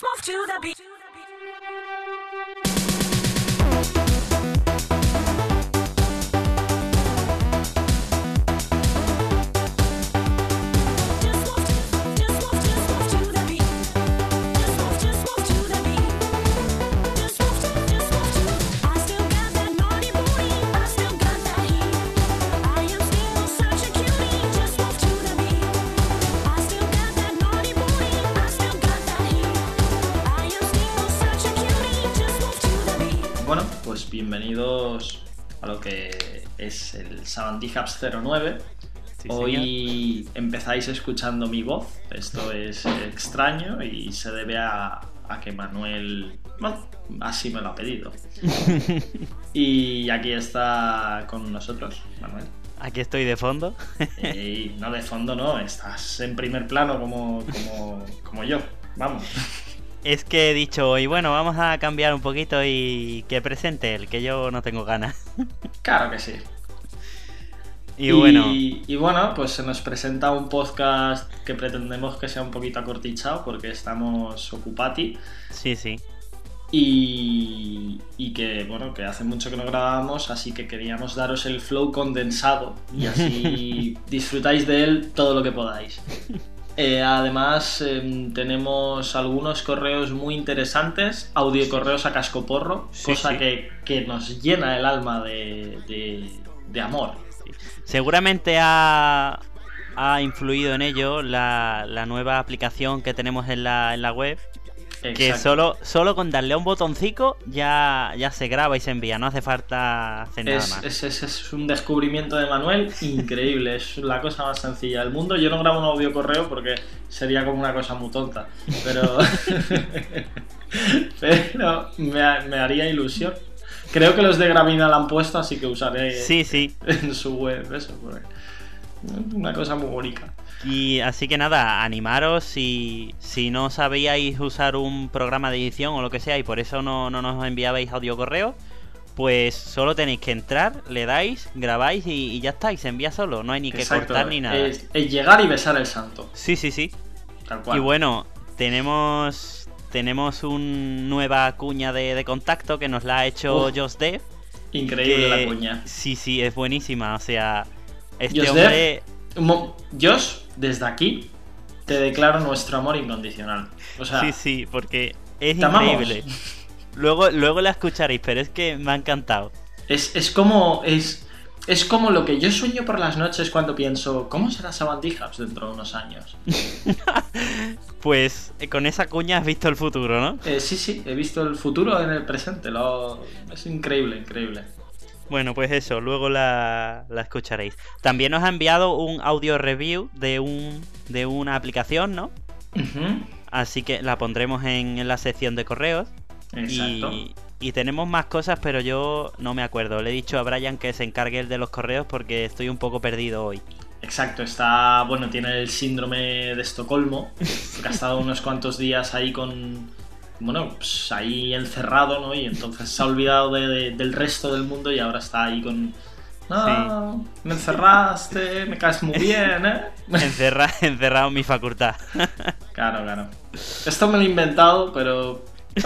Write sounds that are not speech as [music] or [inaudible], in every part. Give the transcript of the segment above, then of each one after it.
Move to the beat. Bienvenidos a lo que es el Sabantijaps 09. Sí, Hoy empezáis escuchando mi voz. Esto es extraño y se debe a, a que Manuel, bueno, así me lo ha pedido. [laughs] y aquí está con nosotros, Manuel. Aquí estoy de fondo. No de fondo, no, estás en primer plano como, como, como yo. Vamos. [laughs] Es que he dicho hoy, bueno, vamos a cambiar un poquito y que presente el que yo no tengo ganas. [laughs] Claro que sí. Y, bueno, y bueno, pues se nos presenta un podcast que pretendemos que sea un poquito acortichado porque estamos ocupati sí, sí. y, y que bueno, que hace mucho que no grabábamos, así que queríamos daros el flow condensado y así [laughs] disfrutáis de él todo lo que podáis. Eh, además, em, tenemos algunos correos muy interesantes, audio correos a cascoporro, Sí, cosa sí. Que, que nos llena el alma de, de- de amor. Seguramente ha, ha influido en ello la, la nueva aplicación que tenemos en la, en la web. Que solo, solo con darle a un botoncito ya, ya se graba y se envía, no hace falta hacer nada Es, más. es- es- es un descubrimiento de Manuel increíble, es la cosa más sencilla del mundo. Yo no grabo un audio correo porque sería como una cosa muy tonta, pero, [laughs] pero me, me haría ilusión. Creo que los de Gravina la han puesto, así que usaré Sí, sí. en su web eso. es una cosa muy bonita. Y así que nada, animaros si, si no sabíais usar un programa de edición o lo que sea y por eso no, no nos enviabais audio correo, pues solo tenéis que entrar, le dais, grabáis y, y ya está, y se envía solo, no hay ni que cortar ni nada. Es, es llegar y besar el santo, Sí, sí, sí. tal cual. Y bueno, tenemos tenemos una nueva cuña de, de contacto que nos la ha hecho Uf. Josh Dev. Increíble que- la cuña. Sí, sí, es buenísima. O sea, este Josh hombre... Josh, desde aquí te declaro nuestro amor incondicional. O sea, Sí, sí, porque es amamos. increíble. Luego, luego la escucharéis, pero es que me ha encantado. Es, es como. Es, es como lo que yo sueño por las noches cuando pienso, ¿cómo será Sabandijas dentro de unos años? [laughs] Pues eh, con esa cuña has visto el futuro, ¿no? Eh, sí, sí, he visto el futuro en el presente. Lo, es increíble, increíble. Bueno, pues eso, luego la, la escucharéis. También nos ha enviado un audio review de un de una aplicación, ¿no? Así que la pondremos en, en la sección de correos. Exacto. Y, y tenemos más cosas, pero yo no me acuerdo. Le he dicho a Brian que se encargue el de los correos porque estoy un poco perdido hoy. Exacto, está. Bueno, tiene el síndrome de Estocolmo. Porque ha estado unos cuantos días ahí con. Bueno, pues ahí encerrado, ¿no? Y entonces se ha olvidado de- de- del resto del mundo y ahora está ahí con. No, me encerraste, me caes muy bien, ¿eh? [laughs] Encerra, encerrado en mi facultad. [laughs] Claro, claro. Esto me lo he inventado, pero. [laughs]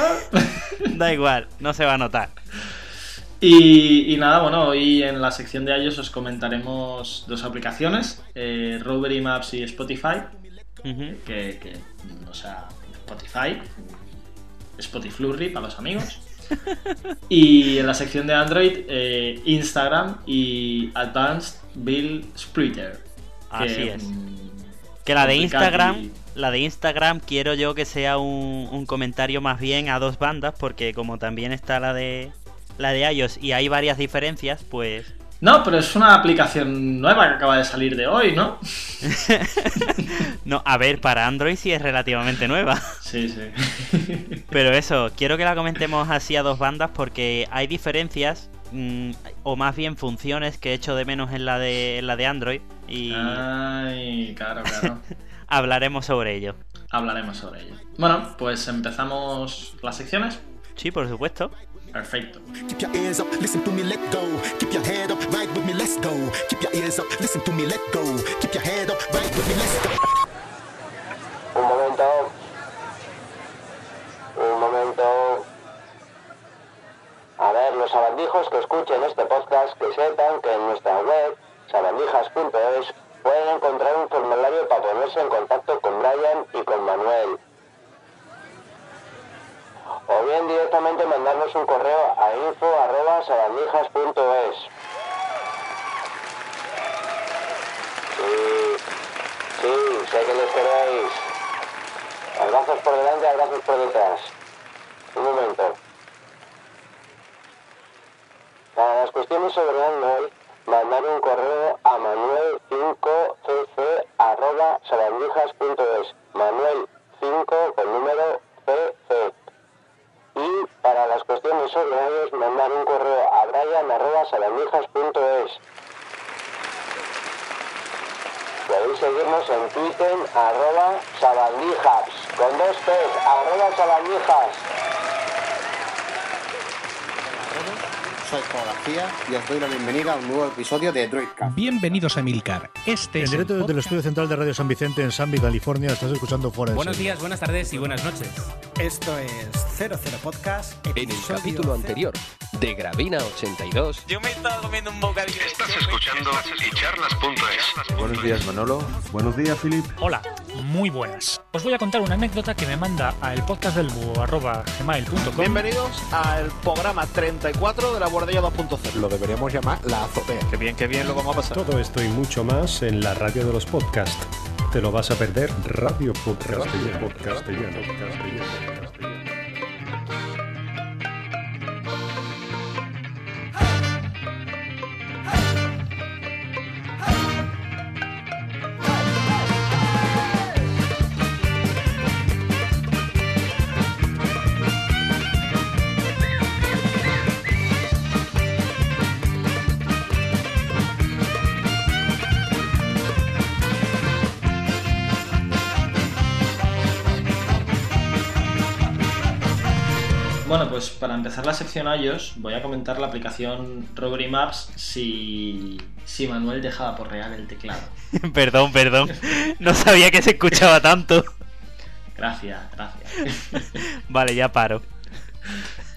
da igual, no se va a notar. Y, y nada, bueno, hoy en la sección de iOS os comentaremos dos aplicaciones, eh, Maps y Spotify, que, que, o sea, Spotify, Spotiflurry para los amigos. [laughs] Y en la sección de Android, eh, Instagram y Advanced Bill Splitter. Así es. Que la de Instagram, y- la de Instagram quiero yo que sea un, un comentario más bien a dos bandas, porque como también está la de la de iOS y hay varias diferencias, pues No, pero es una aplicación nueva que acaba de salir de hoy, ¿no? [laughs] no, a ver, para Android sí es relativamente nueva. Sí, sí. [laughs] Pero eso, quiero que la comentemos así a dos bandas porque hay diferencias mm, o más bien funciones que he hecho de menos en la de en la de Android y Ay, claro, claro. [laughs] hablaremos sobre ello. Hablaremos sobre ello. Bueno, pues empezamos las secciones. Sí, por supuesto. Perfecto. Un momento. Un momento. A ver, los sabandijos que escuchen este podcast que sepan que en nuestra web, sabandijas.es, pueden encontrar un formulario para ponerse en contacto con Brian y con Manuel. O bien directamente mandarnos un correo a info.sabandijas.es. Sí, sí, sé que les queréis. Abrazos por delante, abrazos por detrás. Un momento. Para las cuestiones sobre Android, mandar un correo a manuel5cc.sabandijas.es. Manuel5 con número cc. Y para sobre iOS, mandar un correo a brian.sabandijas.es. Podéis seguirnos en Twitter, arroba sabandijas, con dos T's, arroba sabandijas. Soy Juan García y os doy la bienvenida a un nuevo episodio de Droidcast. Bienvenidos a Milcar. Este En es directo el desde el estudio central de Radio San Vicente en Sanby, California, estás escuchando Fuera Buenos días, buenas tardes y buenas noches. Esto es 00 Podcast. En el episodio capítulo anterior de Gravina 82, Yo me estaba comiendo un bocadillo. Estás escuchando icharlas.es. Buenos días, Manolo. Buenos días, Philip. Hola, muy buenas. Os voy a contar una anécdota que me manda a el podcast del gmail.com. Bienvenidos al programa 34 de la Bordella 2.0. Lo deberíamos llamar la azotea. Qué bien, qué bien lo vamos a pasar. Todo esto y mucho más en la radio de los podcasts. Te lo vas a perder Radio Podcast Podcast Bueno, pues para empezar la sección iOS, voy a comentar la aplicación Robbery Maps si, si Manuel dejaba por real el teclado. [laughs] perdón, perdón. No sabía que se escuchaba tanto. Gracias, gracias. [laughs] Vale, ya paro.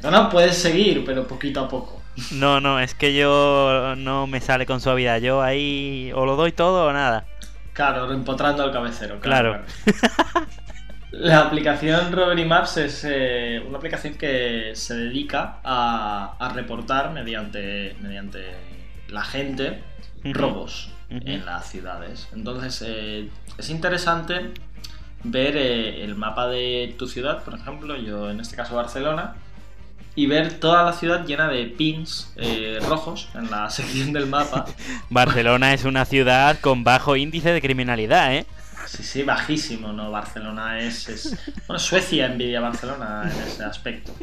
No, no, puedes seguir, pero poquito a poco. No, no, es que yo no me sale con suavidad. Yo ahí o lo doy todo o nada. Claro, empotrando al cabecero. Claro. claro. [laughs] La aplicación Robbery Maps es eh, una aplicación que se dedica a, a reportar mediante, mediante la gente robos en las ciudades. Entonces eh, es interesante ver eh, el mapa de tu ciudad, por ejemplo, yo en este caso Barcelona, y ver toda la ciudad llena de pins eh, rojos en la [laughs] sección del mapa. Barcelona es una ciudad con bajo índice de criminalidad, ¿eh? Sí, sí, bajísimo, ¿no? Barcelona es, es... Bueno, Suecia envidia a Barcelona en ese aspecto.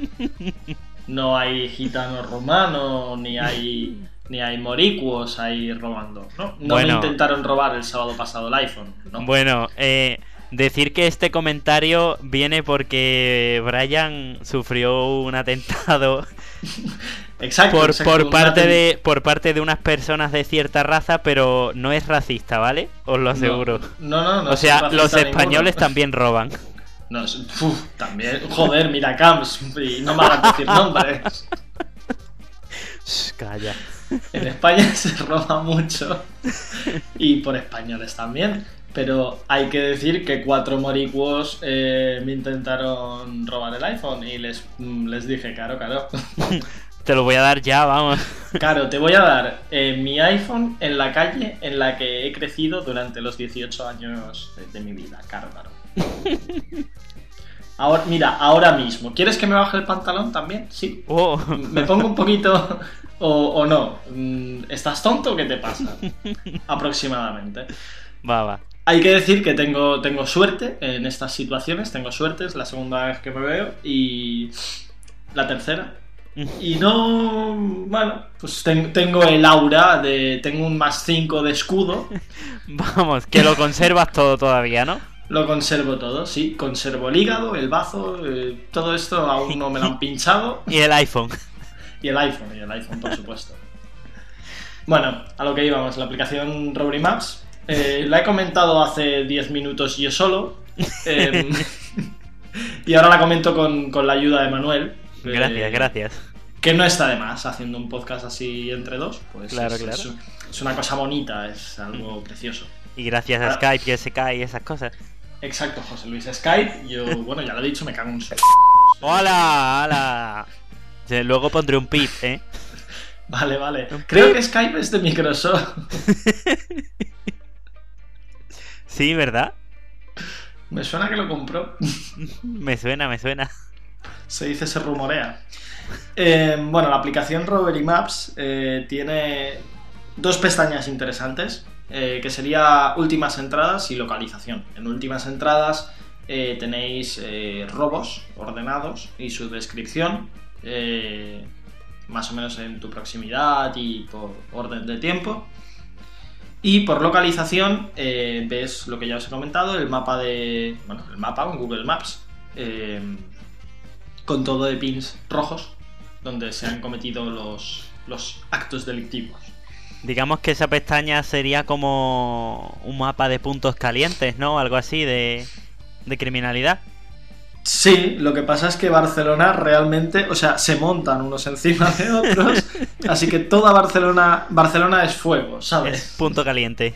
No hay gitanos romanos, ni hay ni hay moricuos ahí robando, ¿no? No Bueno. me intentaron robar el sábado pasado el iPhone, ¿no? Bueno, eh, decir que este comentario viene porque Brian sufrió un atentado [laughs] Exacto, por, exacto, por parte de por parte de unas personas de cierta raza, pero no es racista, ¿vale? Os lo aseguro. No, no, no. o sea, los españoles ninguno. [laughs] también roban. No, es- uf, también. Joder, mira Camps. Y no me hagas decir nombres. Shh, Calla. En España [laughs] se roba mucho. Y por españoles también. Pero hay que decir que cuatro moricuos eh, me intentaron robar el iPhone y les, mm, les dije, claro, claro. [laughs] Te lo voy a dar ya, vamos. Claro, te voy a dar eh, mi iPhone en la calle en la que he crecido durante los 18 años de, mi vida. Claro, claro. [laughs] Ahora, mira, ahora mismo. ¿Quieres que me baje el pantalón también? Sí. Oh. [laughs] ¿Me pongo un poquito o, o no? Mm, ¿Estás tonto o qué te pasa? Aproximadamente. Va, va. Hay que decir que tengo, tengo suerte en estas situaciones, tengo suerte, es la segunda vez que me veo y la tercera. Y no, bueno, pues ten- tengo el aura de, tengo un más 5 de escudo, [laughs] Vamos, que lo conservas todo todavía, ¿no? lo conservo todo, sí, conservo el hígado, el bazo, eh, todo esto aún no me lo han [laughs] pinchado. Y el iPhone. Y el iPhone, y el iPhone, por supuesto. Bueno, a lo que íbamos, la aplicación Robbery Maps. Eh, la he comentado hace 10 minutos yo solo. em, [laughs] y ahora la comento con, con la ayuda de Manuel. eh, Gracias, gracias. que no está de más haciendo un podcast así entre dos. Pues Claro, es, claro. es- es una cosa bonita, es algo precioso. Y gracias a Ah. Skype cae y esas cosas. Exacto, José Luis Skype. Yo, bueno, ya lo he dicho, me cago en un sol. [laughs] ¡Hola! ¡Hola! Luego pondré un pip, ¿eh? [laughs] Vale, vale. Creo que Skype es de Microsoft. Sí, ¿verdad? Me suena que lo compró. [laughs] Me suena, me suena. Se dice, se rumorea. Eh, bueno, la aplicación Rovery Maps eh, tiene dos pestañas interesantes, eh, que sería últimas entradas y localización. En últimas entradas eh, tenéis robos ordenados y su descripción, más o menos en tu proximidad y por orden de tiempo. Y por localización eh, ves lo que ya os he comentado, el mapa de. Bueno, el mapa, un Google Maps. eh, con todo de pins rojos, donde se han cometido los, los actos delictivos. Digamos que esa pestaña sería como un mapa de puntos calientes, ¿no? Algo así de, de criminalidad. Sí, lo que pasa es que Barcelona realmente, o sea, se montan unos encima de otros, [laughs] así que toda Barcelona, Barcelona es fuego, ¿sabes? Punto caliente.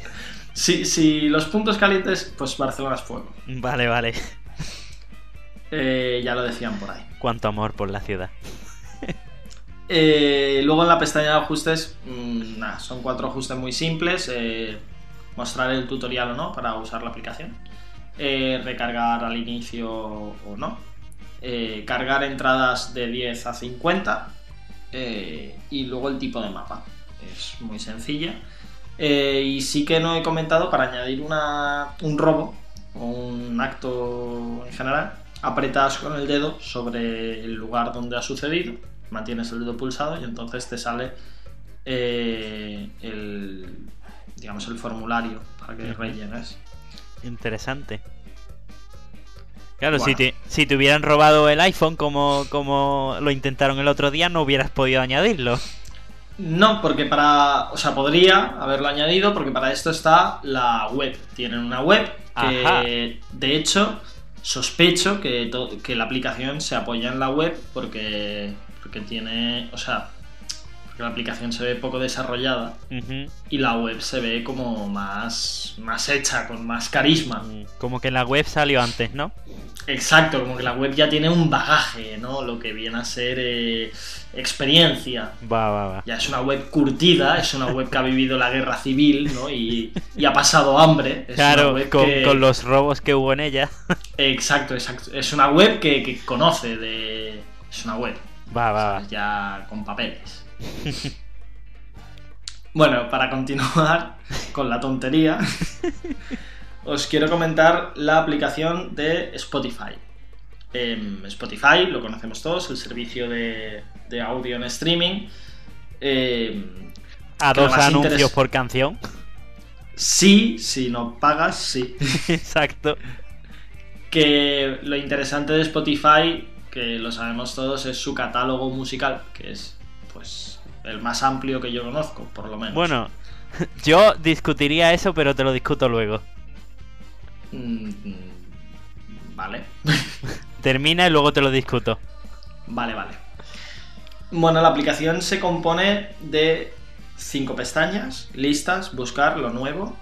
Si, si los puntos calientes, pues Barcelona es fuego. Vale, vale. Eh, ya lo decían por ahí. Cuánto amor por la ciudad. [laughs] Eh, luego en la pestaña de ajustes, mm, nada, son cuatro ajustes muy simples. eh, mostrar el tutorial o no para usar la aplicación. Eh, recargar al inicio o no. eh, cargar entradas de 10 a 50. eh, y luego el tipo de mapa. Es muy sencilla. Y sí que no he comentado para añadir una, un robo o un acto en general. Apretas con el dedo sobre el lugar donde ha sucedido, mantienes el dedo pulsado y entonces te sale el, digamos, el formulario para que rellenes. Interesante. Claro, si, te, si te hubieran robado el iPhone como, como lo intentaron el otro día, no hubieras podido añadirlo. No, porque para. O sea, podría haberlo añadido, porque para esto está la web. Tienen una web que, Ajá. de hecho, sospecho que, que la aplicación se apoya en la web porque, porque tiene. O sea, porque la aplicación se ve poco desarrollada y la web se ve como más, más hecha, con más carisma. Como que la web salió antes, ¿no? Exacto, como que la web ya tiene un bagaje, ¿no? Lo que viene a ser eh, experiencia. Va, va, va. Ya es una web curtida, es una web que ha vivido la guerra civil, ¿no? Y, y ha pasado hambre. Es Claro, web con, que- con los robos que hubo en ella. Exacto, exacto. Es una web que, que conoce de... Es una web. Va, va, va. Ya con papeles. [laughs] Bueno, para continuar con la tontería, os quiero comentar la aplicación de Spotify. Em, Spotify, lo conocemos todos, el servicio de, de audio en streaming. Em, A dos anuncios por canción. Sí, si no pagas, sí. [laughs] Exacto. Que lo interesante de Spotify, que lo sabemos todos, es su catálogo musical, que es pues el más amplio que yo conozco, por lo menos. Bueno, [laughs] yo discutiría eso, pero te lo discuto luego. Mm, Vale. [laughs] Termina y luego te lo discuto. Vale, vale. Bueno, la aplicación se compone de cinco pestañas, listas, buscar lo nuevo.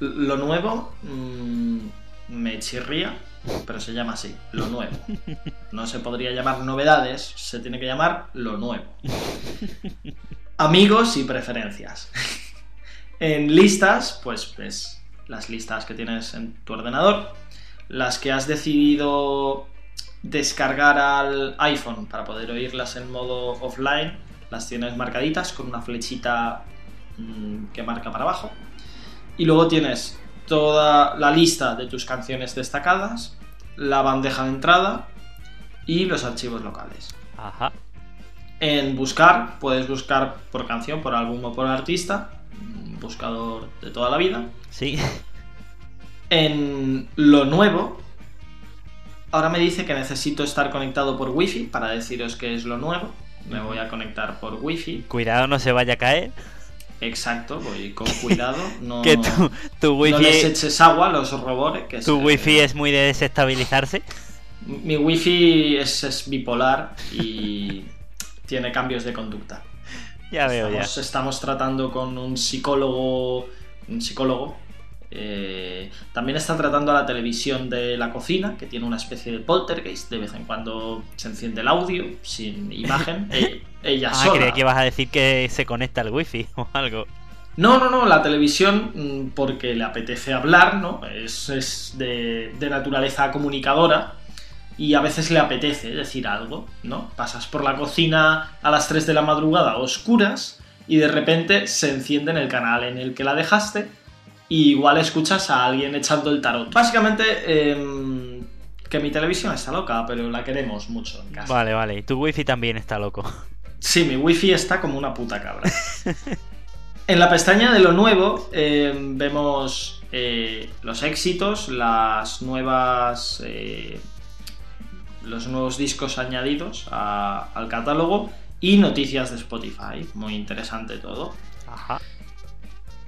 Lo nuevo mm, me chirría, pero se llama así, lo nuevo. No se podría llamar novedades, se tiene que llamar lo nuevo. Amigos y preferencias. En listas, pues ves las listas que tienes en tu ordenador, las que has decidido descargar al iPhone para poder oírlas en modo offline, las tienes marcaditas con una flechita mm, que marca para abajo. Y luego tienes toda la lista de tus canciones destacadas, la bandeja de entrada y los archivos locales. Ajá. En buscar, puedes buscar por canción, por álbum o por artista, un buscador de toda la vida. Sí. En lo nuevo, ahora me dice que necesito estar conectado por wifi para deciros qué es lo nuevo. Me voy a conectar por wifi. Cuidado, no se vaya a caer. Exacto, voy con [laughs] cuidado. No, Que tu, tu no les wifi, eches agua a los robores. Que tu se- wifi es muy de desestabilizarse. Mi wifi es, es bipolar y [laughs] tiene cambios de conducta. Ya veo, ya. Estamos, estamos tratando con un psicólogo. Un psicólogo. Eh, también está tratando a la televisión de la cocina, que tiene una especie de poltergeist. De vez en cuando se enciende el audio sin imagen. [laughs] eh, ella Ah, sola. creía que ibas a decir que se conecta al wifi [laughs] o algo. No, no, no, la televisión mm, porque le apetece hablar, ¿no? Es, es de, de naturaleza comunicadora y a veces le apetece decir algo, ¿no? Pasas por la cocina a las 3 de la madrugada a oscuras y de repente se enciende en el canal en el que la dejaste y igual escuchas a alguien echando el tarot. Básicamente, em, que mi televisión está loca, pero la queremos mucho en casa. Vale, vale. Y tu wifi también está loco. Sí, mi wifi está como una puta cabra. En la pestaña de lo nuevo eh, vemos eh, los éxitos, las nuevas. eh, los nuevos discos añadidos a- al catálogo y noticias de Spotify. Muy interesante todo. Ajá.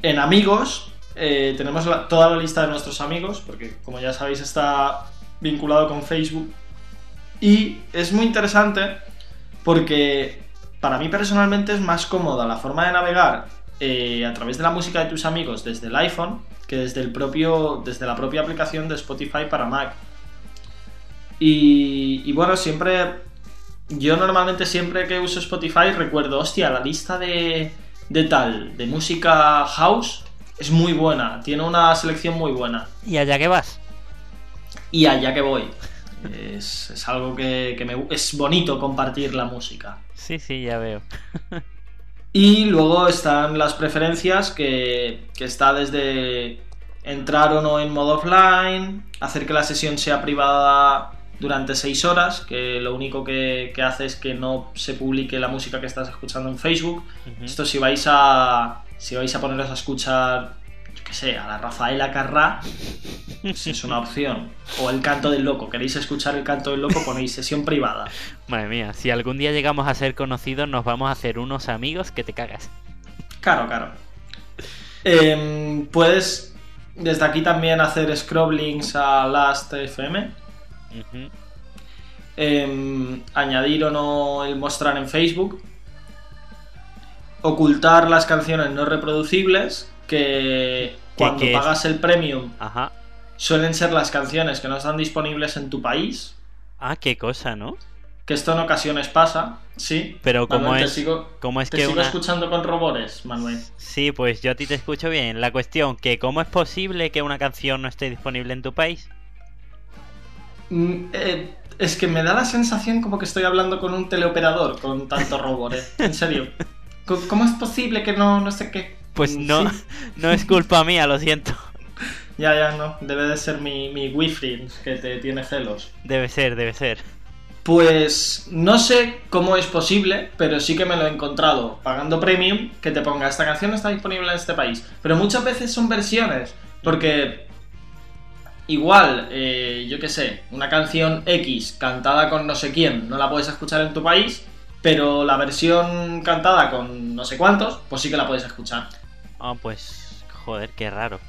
En amigos, eh, tenemos toda la lista de nuestros amigos, porque como ya sabéis está vinculado con Facebook. Y es muy interesante porque para mí personalmente es más cómoda la forma de navegar eh, a través de la música de tus amigos desde el iPhone que desde, el propio, desde la propia aplicación de Spotify para Mac. Y, y bueno, siempre... Yo normalmente siempre que uso Spotify recuerdo, hostia, la lista de, de tal, de música house, es muy buena, tiene una selección muy buena. ¿Y allá que vas? Y allá que voy. Es, es algo que, que me, es bonito compartir la música. Sí, sí, ya veo. [laughs] Y luego están las preferencias que, que está desde entrar o no en modo offline, hacer que la sesión sea privada durante 6 horas, que lo único que, que hace es que no se publique la música que estás escuchando en Facebook. Esto si vais a si vais a poneros a escuchar, yo qué sé, a la Rafaela Carrá, pues es una opción. O el canto del loco, queréis escuchar el canto del loco, ponéis sesión privada. [laughs] Madre mía, si algún día llegamos a ser conocidos, nos vamos a hacer unos amigos que te cagas. Claro, claro. Em, puedes desde aquí también hacer scrollings a Last.fm. Ujú. em, añadir o no el mostrar en Facebook. Ocultar las canciones no reproducibles. Que cuando qué pagas el premium Ajá. suelen ser las canciones que no están disponibles en tu país. Ah, qué cosa, ¿no? Que esto en ocasiones pasa, sí. Pero ¿cómo Manuel, es- Te sigo, cómo es te que sigo una- escuchando con robores, Manuel. Sí, pues yo a ti te escucho bien. La cuestión, que ¿cómo es posible que una canción no esté disponible en tu país? Mm, eh, es que me da la sensación como que estoy hablando con un teleoperador con tanto robot, ¿eh? En serio. [laughs] ¿Cómo es posible que no, no sé qué? Pues Mm, no, sí. [laughs] no es culpa mía, lo siento. [laughs] Ya, ya, no. Debe de ser mi, mi wifi que te tiene celos. Debe ser, debe ser. Pues no sé cómo es posible, pero sí que me lo he encontrado pagando premium que te ponga esta canción está disponible en este país. Pero muchas veces son versiones, porque igual, eh, yo qué sé, una canción X cantada con no sé quién no la puedes escuchar en tu país, pero la versión cantada con no sé cuántos, pues sí que la puedes escuchar. Ah, pues joder, qué raro.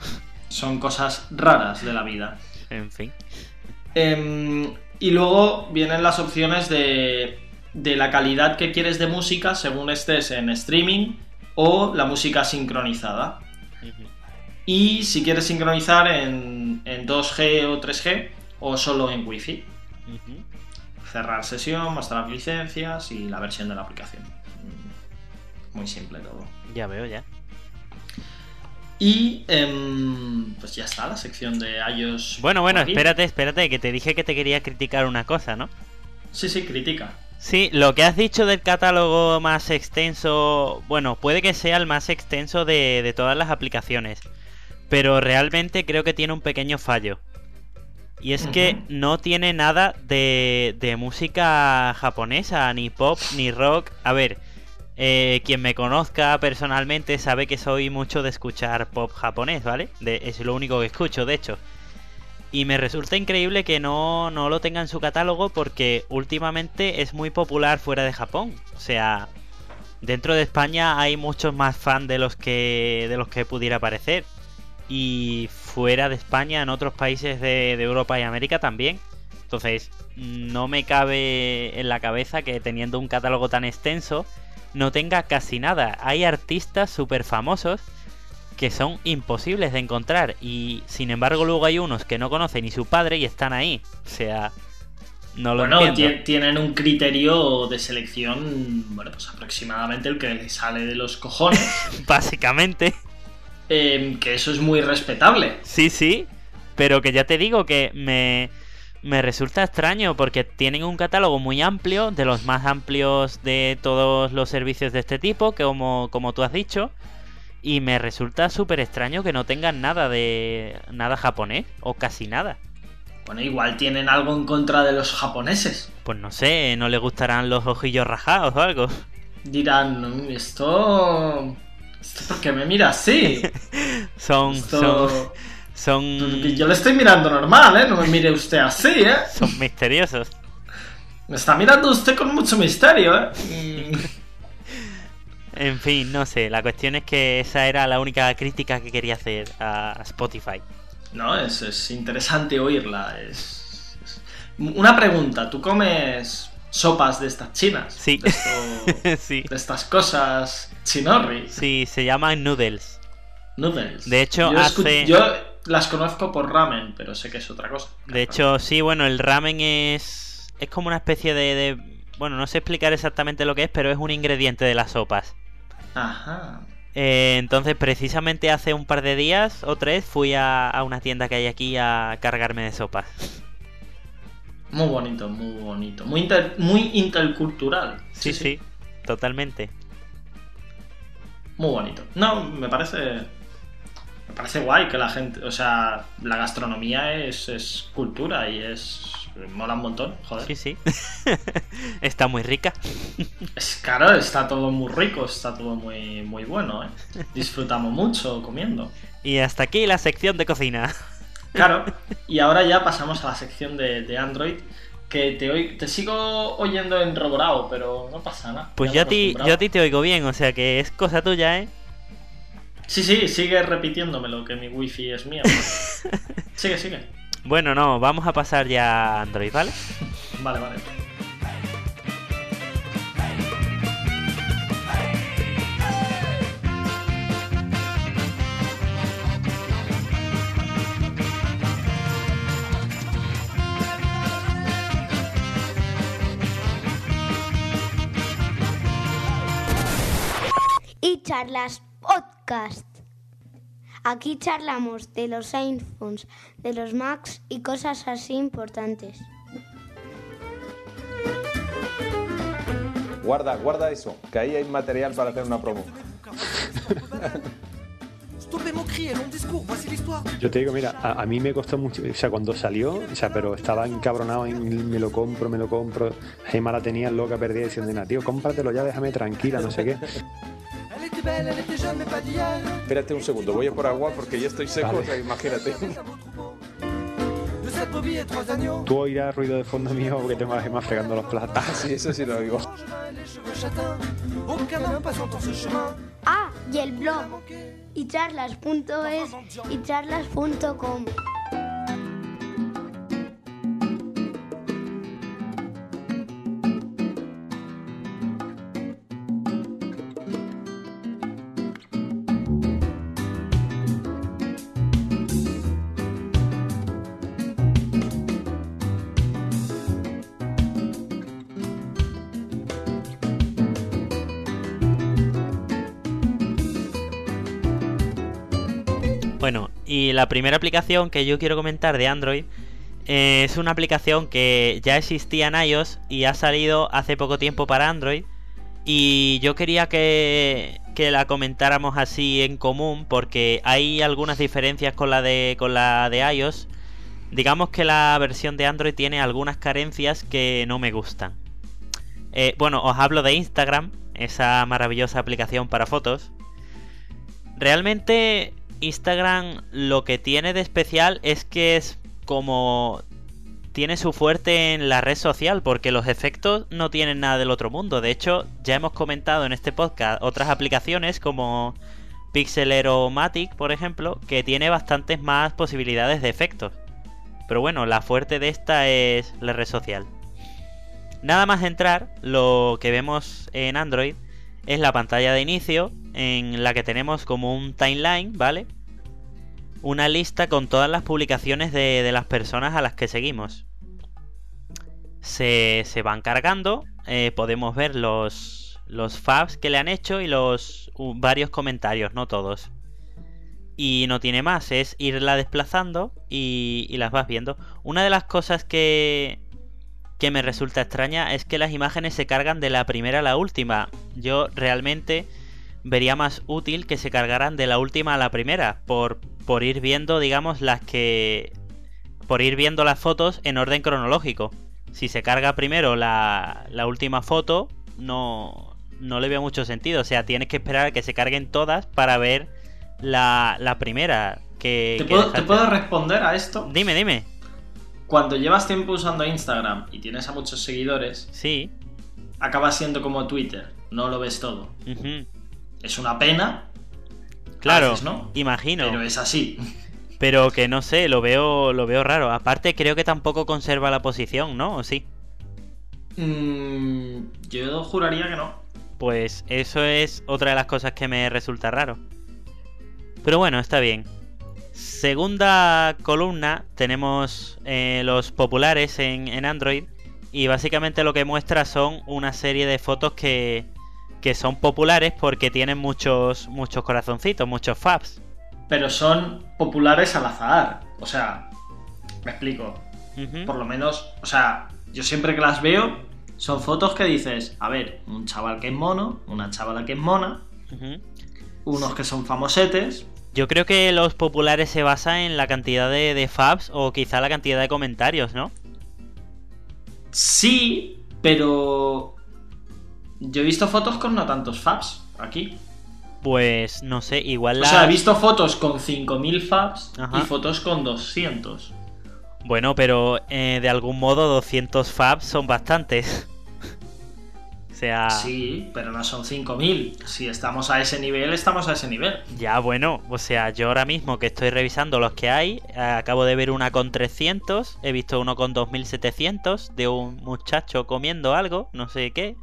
Son cosas raras de la vida. En fin. Em, y luego vienen las opciones de, de la calidad que quieres de música según estés en streaming o la música sincronizada. Y si quieres sincronizar en, en 2G o 3G o solo en Wi-Fi. Ujú. Cerrar sesión, mostrar licencias y la versión de la aplicación. Muy simple todo. Ya veo, ya. Y em, pues ya está la sección de iOS. Bueno, bueno, espérate, espérate, que te dije que te quería criticar una cosa, ¿no? Sí, sí, critica. Sí, lo que has dicho del catálogo más extenso, bueno, puede que sea el más extenso de, de todas las aplicaciones, pero realmente creo que tiene un pequeño fallo. Y es que no tiene nada de, de música japonesa, ni pop, ni rock. A ver, eh, quien me conozca personalmente sabe que soy mucho de escuchar pop japonés, ¿vale? De- es lo único que escucho, de hecho. Y me resulta increíble que no, no lo tenga en su catálogo porque últimamente es muy popular fuera de Japón. O sea, dentro de España hay muchos más fans de los que de los que pudiera parecer. Y fuera de España, en otros países de, de Europa y América también. Entonces, no me cabe en la cabeza que teniendo un catálogo tan extenso no tenga casi nada. Hay artistas súper famosos que son imposibles de encontrar y sin embargo luego hay unos que no conocen ni su padre y están ahí. O sea, no lo bueno, tienen un criterio de selección, bueno, pues aproximadamente el que les sale de los cojones, [laughs] Básicamente, eh, que eso es muy respetable. sí, sí, pero que ya te digo que me, me resulta extraño porque tienen un catálogo muy amplio, de los más amplios de todos los servicios de este tipo, que como, como tú has dicho, y me resulta súper extraño que no tengan nada de nada japonés, o casi nada. Bueno, igual tienen algo en contra de los japoneses. Pues no sé, no le gustarán los ojillos rajados o algo. Dirán, "Mm, esto... ¿Esto por qué me mira así? [laughs] Son, Esto- son, son, Yo le estoy mirando normal, ¿eh? No me mire usted así, ¿eh? son misteriosos. Me está mirando usted con mucho misterio, ¿eh? [laughs] En fin, no sé, la cuestión es que esa era la única crítica que quería hacer a Spotify. No, es, es interesante oírla. Es, es- Una pregunta, ¿tú comes sopas de estas chinas? Sí. De, esto- [laughs] sí. de estas cosas chinorri. Sí, se llaman noodles. Noodles. De hecho, yo, hace- yo las conozco por ramen, pero sé que es otra cosa. De hecho, sí, bueno, el ramen es. Es como una especie de, de- Bueno, no sé explicar exactamente lo que es, pero es un ingrediente de las sopas. Ajá. Eh, entonces, precisamente hace un par de días o tres fui a, a una tienda que hay aquí a cargarme de sopas. Muy bonito, muy bonito. Muy, inter- muy intercultural. Sí, sí, totalmente. Muy bonito. No, me parece. Me parece guay que la gente. O sea, la gastronomía es, es cultura y es. Mola un montón, joder. Sí, sí. [laughs] Está muy rica. Es claro, está todo muy rico, está todo muy, muy bueno, ¿eh? Disfrutamos mucho comiendo. Y hasta aquí la sección de cocina. Claro, [laughs] y ahora ya pasamos a la sección de, de Android. Que te, oy- te sigo oyendo en Roborao, pero no pasa nada. Pues ya yo ti, yo a ti te oigo bien, o sea que es cosa tuya, ¿eh? Sí, sí, sigue repitiéndomelo, que mi wifi es mía. [laughs] sigue, sigue. Bueno, no, vamos a pasar ya a Android, ¿vale? Vale, vale. Charlas podcast. Aquí charlamos de los iPhones, de los Macs y cosas así importantes. Guarda, guarda eso, que ahí hay material para hacer una promo. Yo te digo, mira, a, a mí me costó mucho, o sea, cuando salió, o sea, pero estaba encabronado en me lo compro, me lo compro. Gema la tenía loca, perdida, diciendo, "Nena, tío, cómpratelo ya, déjame tranquila, no sé qué. Espérate un segundo, voy a por agua porque ya estoy seco, Vale. o sea, imagínate. Tú oirás ruido de fondo mío porque tengo a Gema fregando los platos. Ah, sí, eso sí lo oigo. Ah, y el blog. Y charlas.es y charlas.com. y la primera aplicación que yo quiero comentar de Android eh, es una aplicación que ya existía en iOS y ha salido hace poco tiempo para Android. Y yo quería que, que la comentáramos así en común porque hay algunas diferencias con la de, con la de iOS. Digamos que la versión de Android tiene algunas carencias que no me gustan. Eh, bueno, os hablo de Instagram, esa maravillosa aplicación para fotos. Realmente Instagram lo que tiene de especial es que es como tiene su fuerte en la red social porque los efectos no tienen nada del otro mundo. De hecho, ya hemos comentado en este podcast otras aplicaciones como Pixel o Matic, por ejemplo, que tiene bastantes más posibilidades de efectos. Pero bueno, la fuerte de esta es la red social. Nada más entrar, lo que vemos en Android es la pantalla de inicio en la que tenemos como un timeline, ¿vale? Una lista con todas las publicaciones de, las personas a las que seguimos. Se, se van cargando, eh, podemos ver los, los faps que le han hecho y los varios comentarios, no todos. Y no tiene más, es irla desplazando y, y las vas viendo. Una de las cosas que, que me resulta extraña es que las imágenes se cargan de la primera a la última. Yo realmente vería más útil que se cargaran de la última a la primera, por, por ir viendo, digamos, las que... por ir viendo las fotos en orden cronológico. Si se carga primero la, la última foto, no, no le veo mucho sentido. O sea, tienes que esperar a que se carguen todas para ver la, la primera. Que, ¿Te, que puedo, dejaste. ¿Te puedo responder a esto? Dime, dime. Cuando llevas tiempo usando Instagram y tienes a muchos seguidores, Sí. acaba siendo como Twitter, no lo ves todo. Es una pena, Claro, veces no, imagino. pero es así. Pero que no sé, lo veo, lo veo raro. Aparte, creo que tampoco conserva la posición, ¿no? ¿O sí? Mm, yo juraría que no. Pues eso es otra de las cosas que me resulta raro. Pero bueno, está bien. Segunda columna, tenemos eh, los populares en, en Android. Y básicamente lo que muestra son una serie de fotos que, que son populares porque tienen muchos, muchos corazoncitos, muchos faps. Pero son populares al azar. O sea, me explico. Por lo menos, o sea, yo siempre que las veo, son fotos que dices, a ver, un chaval que es mono, una chavala que es mona, unos que son famosetes. Yo creo que los populares se basan en la cantidad de, de faps o quizá la cantidad de comentarios, ¿no? Sí, pero yo he visto fotos con no tantos faps aquí. Pues no sé, igual O la... sea, he visto fotos con 5000 faps Ajá. y fotos con 200. Bueno, pero eh, de algún modo 200 faps son bastantes. [laughs] o sea... Sí, pero no son 5000. Si estamos a ese nivel, estamos a ese nivel. Ya, bueno, o sea, yo ahora mismo que estoy revisando los que hay, acabo de ver una con 300, he visto uno con 2700 de un muchacho comiendo algo, no sé qué.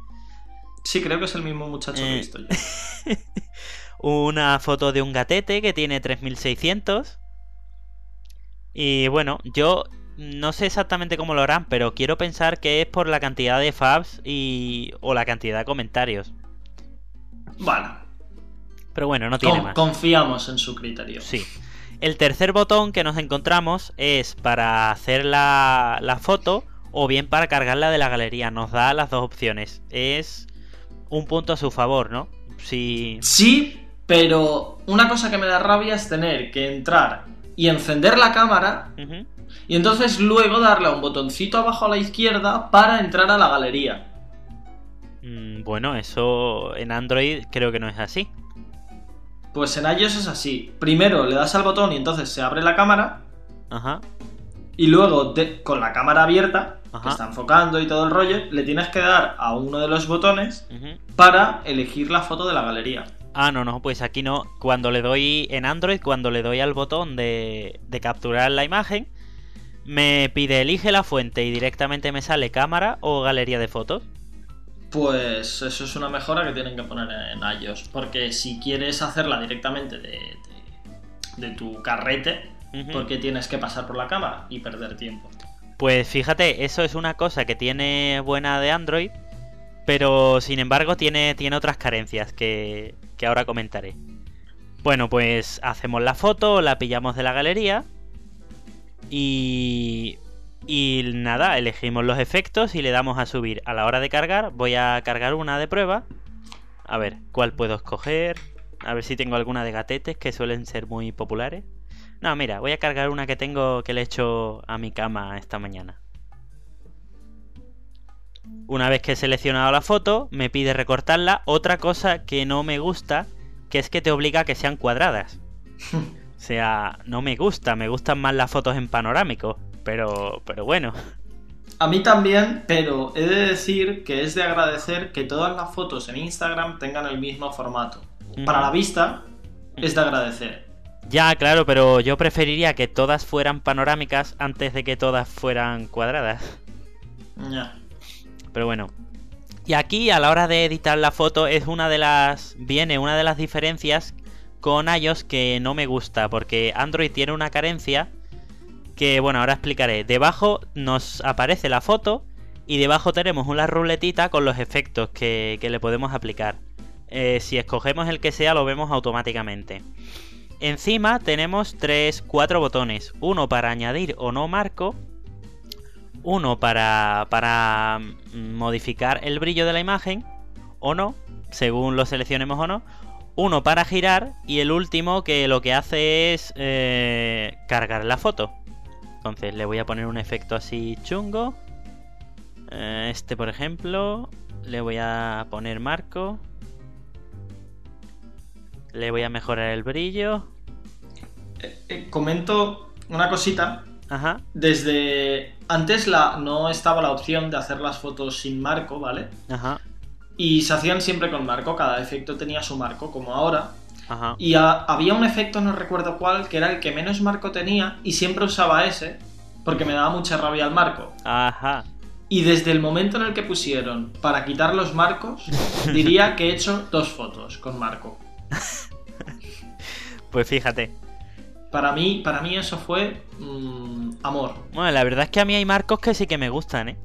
Sí, creo que es el mismo muchacho que he Eh. visto yo. [laughs] Una foto de un gatete que tiene 3600. Y bueno, yo no sé exactamente cómo lo harán, pero quiero pensar que es por la cantidad de faps y o la cantidad de comentarios. Bueno, Pero bueno, no tiene con- más. confiamos en su criterio. Sí. El tercer botón que nos encontramos es para hacer la, la foto o bien para cargarla de la galería. Nos da las dos opciones. Es un punto a su favor, ¿no? Si... Sí, pero una cosa que me da rabia es tener que entrar y encender la cámara y entonces luego darle a un botoncito abajo a la izquierda para entrar a la galería. Mm, bueno, eso en Android creo que no es así. Pues en iOS es así. Primero le das al botón y entonces se abre la cámara Ajá. y luego de- con la cámara abierta, Ajá. que está enfocando y todo el rollo, le tienes que dar a uno de los botones para elegir la foto de la galería. Ah, no, no, pues aquí no. Cuando le doy en Android, cuando le doy al botón de, de capturar la imagen, me pide elige la fuente y directamente me sale cámara o galería de fotos. Pues eso es una mejora que tienen que poner en iOS. Porque si quieres hacerla directamente de, de- de tu carrete, porque tienes que pasar por la cámara y perder tiempo. Pues fíjate, eso es una cosa que tiene buena de Android, pero sin embargo tiene, tiene otras carencias que, que ahora comentaré. Bueno, pues hacemos la foto, la pillamos de la galería y... Y nada, elegimos los efectos y le damos a subir. A la hora de cargar, voy a cargar una de prueba. A ver, ¿cuál puedo escoger? A ver si tengo alguna de gatetes que suelen ser muy populares. No, mira, voy a cargar una que tengo que le he hecho a mi cama esta mañana. Una vez que he seleccionado la foto, me pide recortarla. Otra cosa que no me gusta, que es que te obliga a que sean cuadradas. [laughs] O sea, no me gusta, me gustan más las fotos en panorámico. Pero, pero bueno. A mí también, pero he de decir que es de agradecer que todas las fotos en Instagram tengan el mismo formato. Para la vista, es de agradecer. Ya, claro, pero yo preferiría que todas fueran panorámicas antes de que todas fueran cuadradas. Ya. Pero bueno. Y aquí a la hora de editar la foto es una de las. Viene una de las diferencias con iOS que no me gusta. Porque Android tiene una carencia. Que bueno, ahora explicaré. Debajo nos aparece la foto. Y debajo tenemos una ruletita con los efectos que, que le podemos aplicar. Eh, si escogemos el que sea, lo vemos automáticamente. Encima tenemos tres, cuatro botones. Uno para añadir o no marco. Uno para, para mm, modificar el brillo de la imagen o no, según lo seleccionemos o no. Uno para girar y el último que lo que hace es eh, cargar la foto. Entonces le voy a poner un efecto así chungo. Eh, Este por ejemplo. Le voy a poner marco. Le voy a mejorar el brillo. Eh, comento una cosita. Ajá. Desde antes la, no estaba la opción de hacer las fotos sin marco, ¿vale? Ajá. Y se hacían siempre con marco, cada efecto tenía su marco, como ahora. Ajá. Y a- había un efecto, no recuerdo cuál, que era el que menos marco tenía y siempre usaba ese, porque me daba mucha rabia el marco. Ajá. Y desde el momento en el que pusieron para quitar los marcos, diría [laughs] que he hecho dos fotos con marco. [laughs] Pues fíjate. Para mí, para mí eso fue mm, amor. Bueno, la verdad es que a mí hay marcos que sí que me gustan, ¿eh?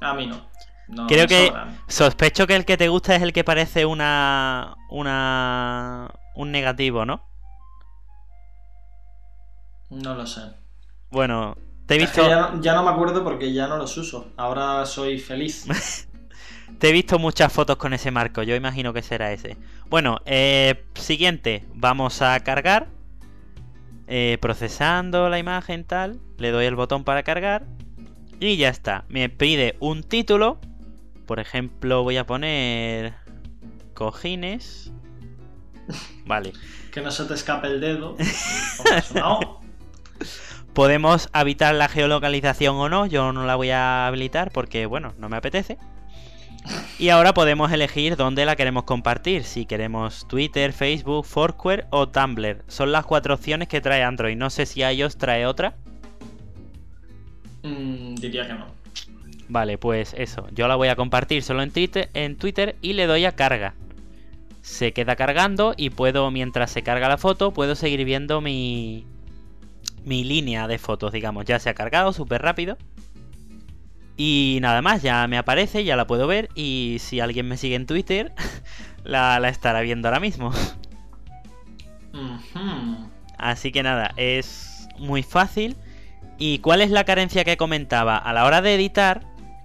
A mí no. No, Creo que sobran. sospecho que el que te gusta es el que parece una una un negativo, ¿no? No lo sé. Bueno, te he Es visto que ya, no- ya no me acuerdo porque ya no los uso. Ahora soy feliz. [laughs] te he visto muchas fotos con ese marco. Yo imagino que será ese. Bueno, eh, siguiente, vamos a cargar. Eh, procesando la imagen tal, le doy el botón para cargar y ya está. Me pide un título. Por ejemplo, voy a poner cojines. [laughs] Vale. que no se te escape el dedo. [laughs] Sonado. Podemos habilitar la geolocalización o no. Yo no la voy a habilitar porque, bueno, no me apetece. Y ahora podemos elegir dónde la queremos compartir. Si queremos Twitter, Facebook, Foursquare o Tumblr. Son las cuatro opciones que trae Android. No sé si iOS trae otra. Mm, diría que no. Vale, pues eso. Yo la voy a compartir solo en Twitter, en Twitter y le doy a carga. Se queda cargando y puedo, mientras se carga la foto, puedo seguir viendo mi, mi línea de fotos, digamos. Ya se ha cargado súper rápido. Y nada más, ya me aparece, ya la puedo ver. Y si alguien me sigue en Twitter, [laughs] la, la estará viendo ahora mismo. Así que nada, es muy fácil. ¿Y cuál es la carencia que comentaba? A la hora de editar,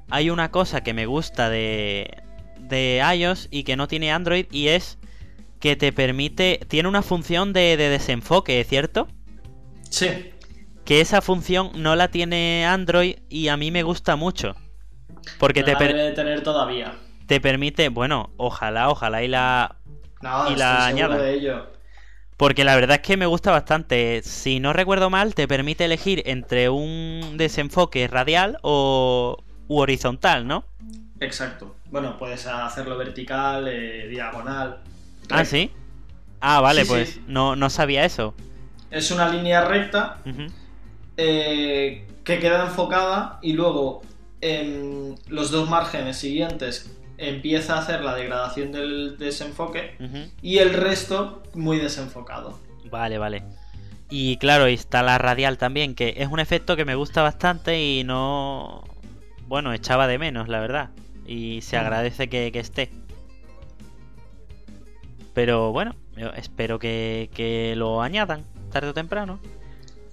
hay una cosa que me gusta de, de iOS y que no tiene Android y es que te permite... Tiene una función de, de desenfoque, ¿cierto? Sí. Que esa función no la tiene Android y a mí me gusta mucho. Porque No te, la per- debe de tener todavía. te permite... Bueno, ojalá, ojalá y la... No, y la añada. de ello. Porque la verdad es que me gusta bastante. Si no recuerdo mal, te permite elegir entre un desenfoque radial o u horizontal, ¿no? Exacto. Bueno, puedes hacerlo vertical, eh, diagonal. Ah, sí. Ah, vale, Sí, pues sí. No, no sabía eso. Es una línea recta. Eh, que queda enfocada y luego en los dos márgenes siguientes empieza a hacer la degradación del desenfoque y el resto muy desenfocado. Vale, vale. Y claro, está la radial también, que es un efecto que me gusta bastante y no... Bueno, echaba de menos, la verdad. Y se Mm. agradece que, que esté. Pero bueno, espero que, que lo añadan tarde o temprano.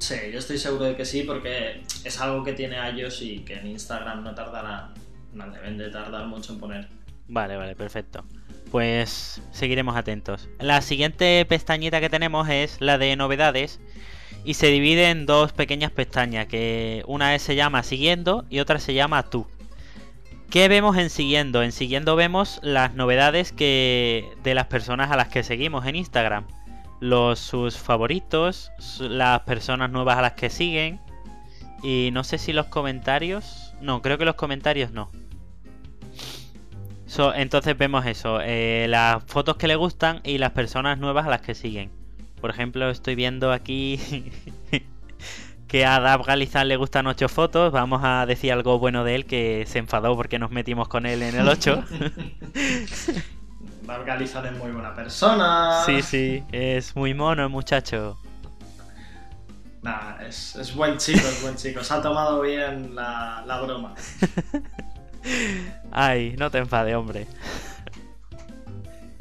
Sí, yo estoy seguro de que sí porque es algo que tiene iOS y que en Instagram no tardará, no deben de tardar mucho en poner. Vale, vale, perfecto. Pues seguiremos atentos. La siguiente pestañita que tenemos es la de novedades y se divide en dos pequeñas pestañas, que una se llama siguiendo y otra se llama tú. ¿Qué vemos en siguiendo? En siguiendo vemos las novedades que de las personas a las que seguimos en Instagram. Los sus favoritos, las personas nuevas a las que siguen y no sé si los comentarios, no, creo que los comentarios no. Entonces vemos eso, eh, las fotos que le gustan y las personas nuevas a las que siguen. Por ejemplo, estoy viendo aquí [laughs] que a Dab le gustan 8 fotos. Vamos a decir algo bueno de él, que se enfadó porque nos metimos con él en el 8. [laughs] Dab Galizan es muy buena persona. sí, sí, es muy mono el muchacho. Nah, es, es buen chico, es buen chico. Se ha tomado bien la, la broma. [laughs] Ay, no te enfades, hombre.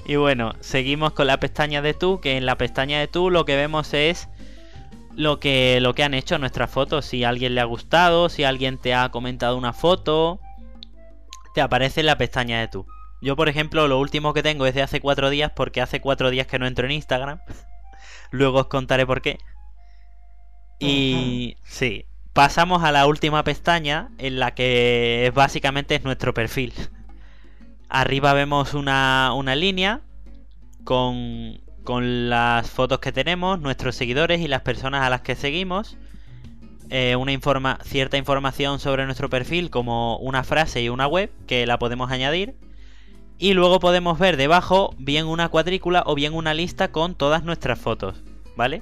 Y bueno, seguimos con la pestaña de tú, que en la pestaña de tú lo que vemos es lo que, lo que han hecho nuestras fotos. Si a alguien le ha gustado, si alguien te ha comentado una foto, te aparece en la pestaña de tú. Yo, por ejemplo, lo último que tengo es de hace cuatro días, porque hace cuatro días que no entro en Instagram. [laughs] Luego os contaré por qué. Y sí, pasamos a la última pestaña, en la que básicamente es nuestro perfil. [laughs] Arriba vemos una, una línea con, con las fotos que tenemos, nuestros seguidores y las personas a las que seguimos. Eh, una informa cierta información sobre nuestro perfil, como una frase y una web, que la podemos añadir. Y luego podemos ver debajo bien una cuadrícula o bien una lista con todas nuestras fotos, ¿vale?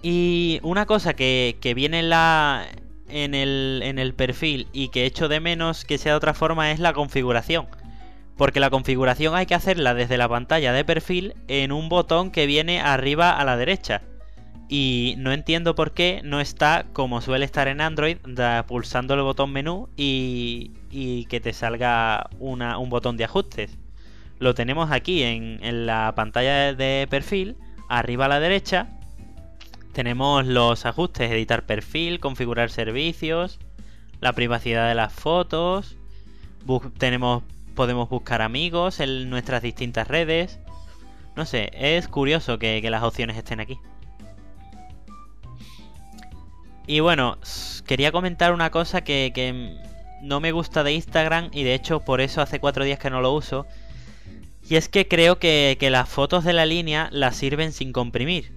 Y una cosa que, que viene en, la, en, el, en el perfil y que echo de menos que sea de otra forma es la configuración. Porque la configuración hay que hacerla desde la pantalla de perfil en un botón que viene arriba a la derecha. Y no entiendo por qué no está como suele estar en Android, pulsando el botón menú y, y que te salga un botón de ajustes. Lo tenemos aquí en, la pantalla de perfil, arriba a la derecha. Tenemos los ajustes, editar perfil, configurar servicios, la privacidad de las fotos. tenemos, podemos buscar amigos en nuestras distintas redes. No sé, es curioso que las opciones estén aquí. Y bueno, quería comentar una cosa que, que no me gusta de Instagram y de hecho por eso hace cuatro días que no lo uso. Y es que creo que, que las fotos de la línea las sirven sin comprimir.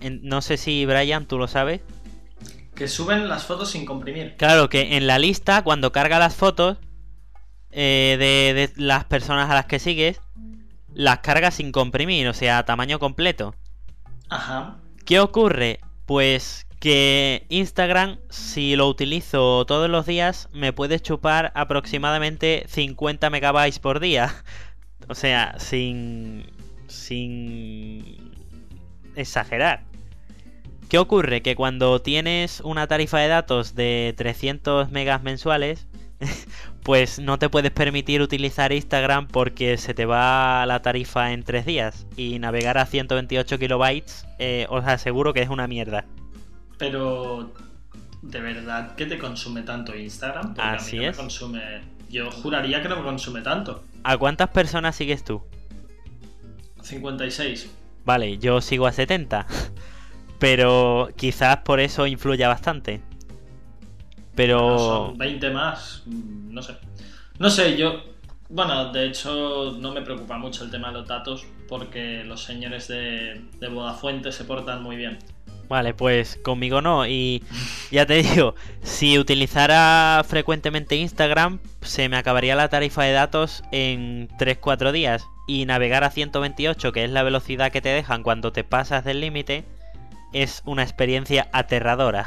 En- no sé si Brian, tú lo sabes. Que suben las fotos sin comprimir. Claro que en la lista, cuando carga las fotos eh, de, de las personas a las que sigues, las carga sin comprimir, o sea, a tamaño completo. Ajá. ¿Qué ocurre? Pues que Instagram, si lo utilizo todos los días, me puede chupar aproximadamente 50 megabytes por día. [laughs] O sea, sin. sin. exagerar. ¿Qué ocurre? Que cuando tienes una tarifa de datos de 300 megas mensuales, [laughs] pues no te puedes permitir utilizar Instagram porque se te va la tarifa en 3 días. Y navegar a 128 kilobytes, eh, os aseguro que es una mierda. Pero, ¿de verdad que te consume tanto Instagram? Porque Así a mí no es. Me consume... Yo juraría que no me consume tanto. ¿A cuántas personas sigues tú? 56. Vale, yo sigo a 70. Pero quizás por eso influya bastante. Pero... Son 20 más. mm, No sé. No sé, yo. Bueno, de hecho, no me preocupa mucho el tema de los datos. Porque los señores de, de Bodafuente se portan muy bien. Vale, pues conmigo no. Y ya te [laughs] digo, si utilizara frecuentemente Instagram, se me acabaría la tarifa de datos en 3-4 días. Y navegar a 128, que es la velocidad que te dejan cuando te pasas del límite, es una experiencia aterradora.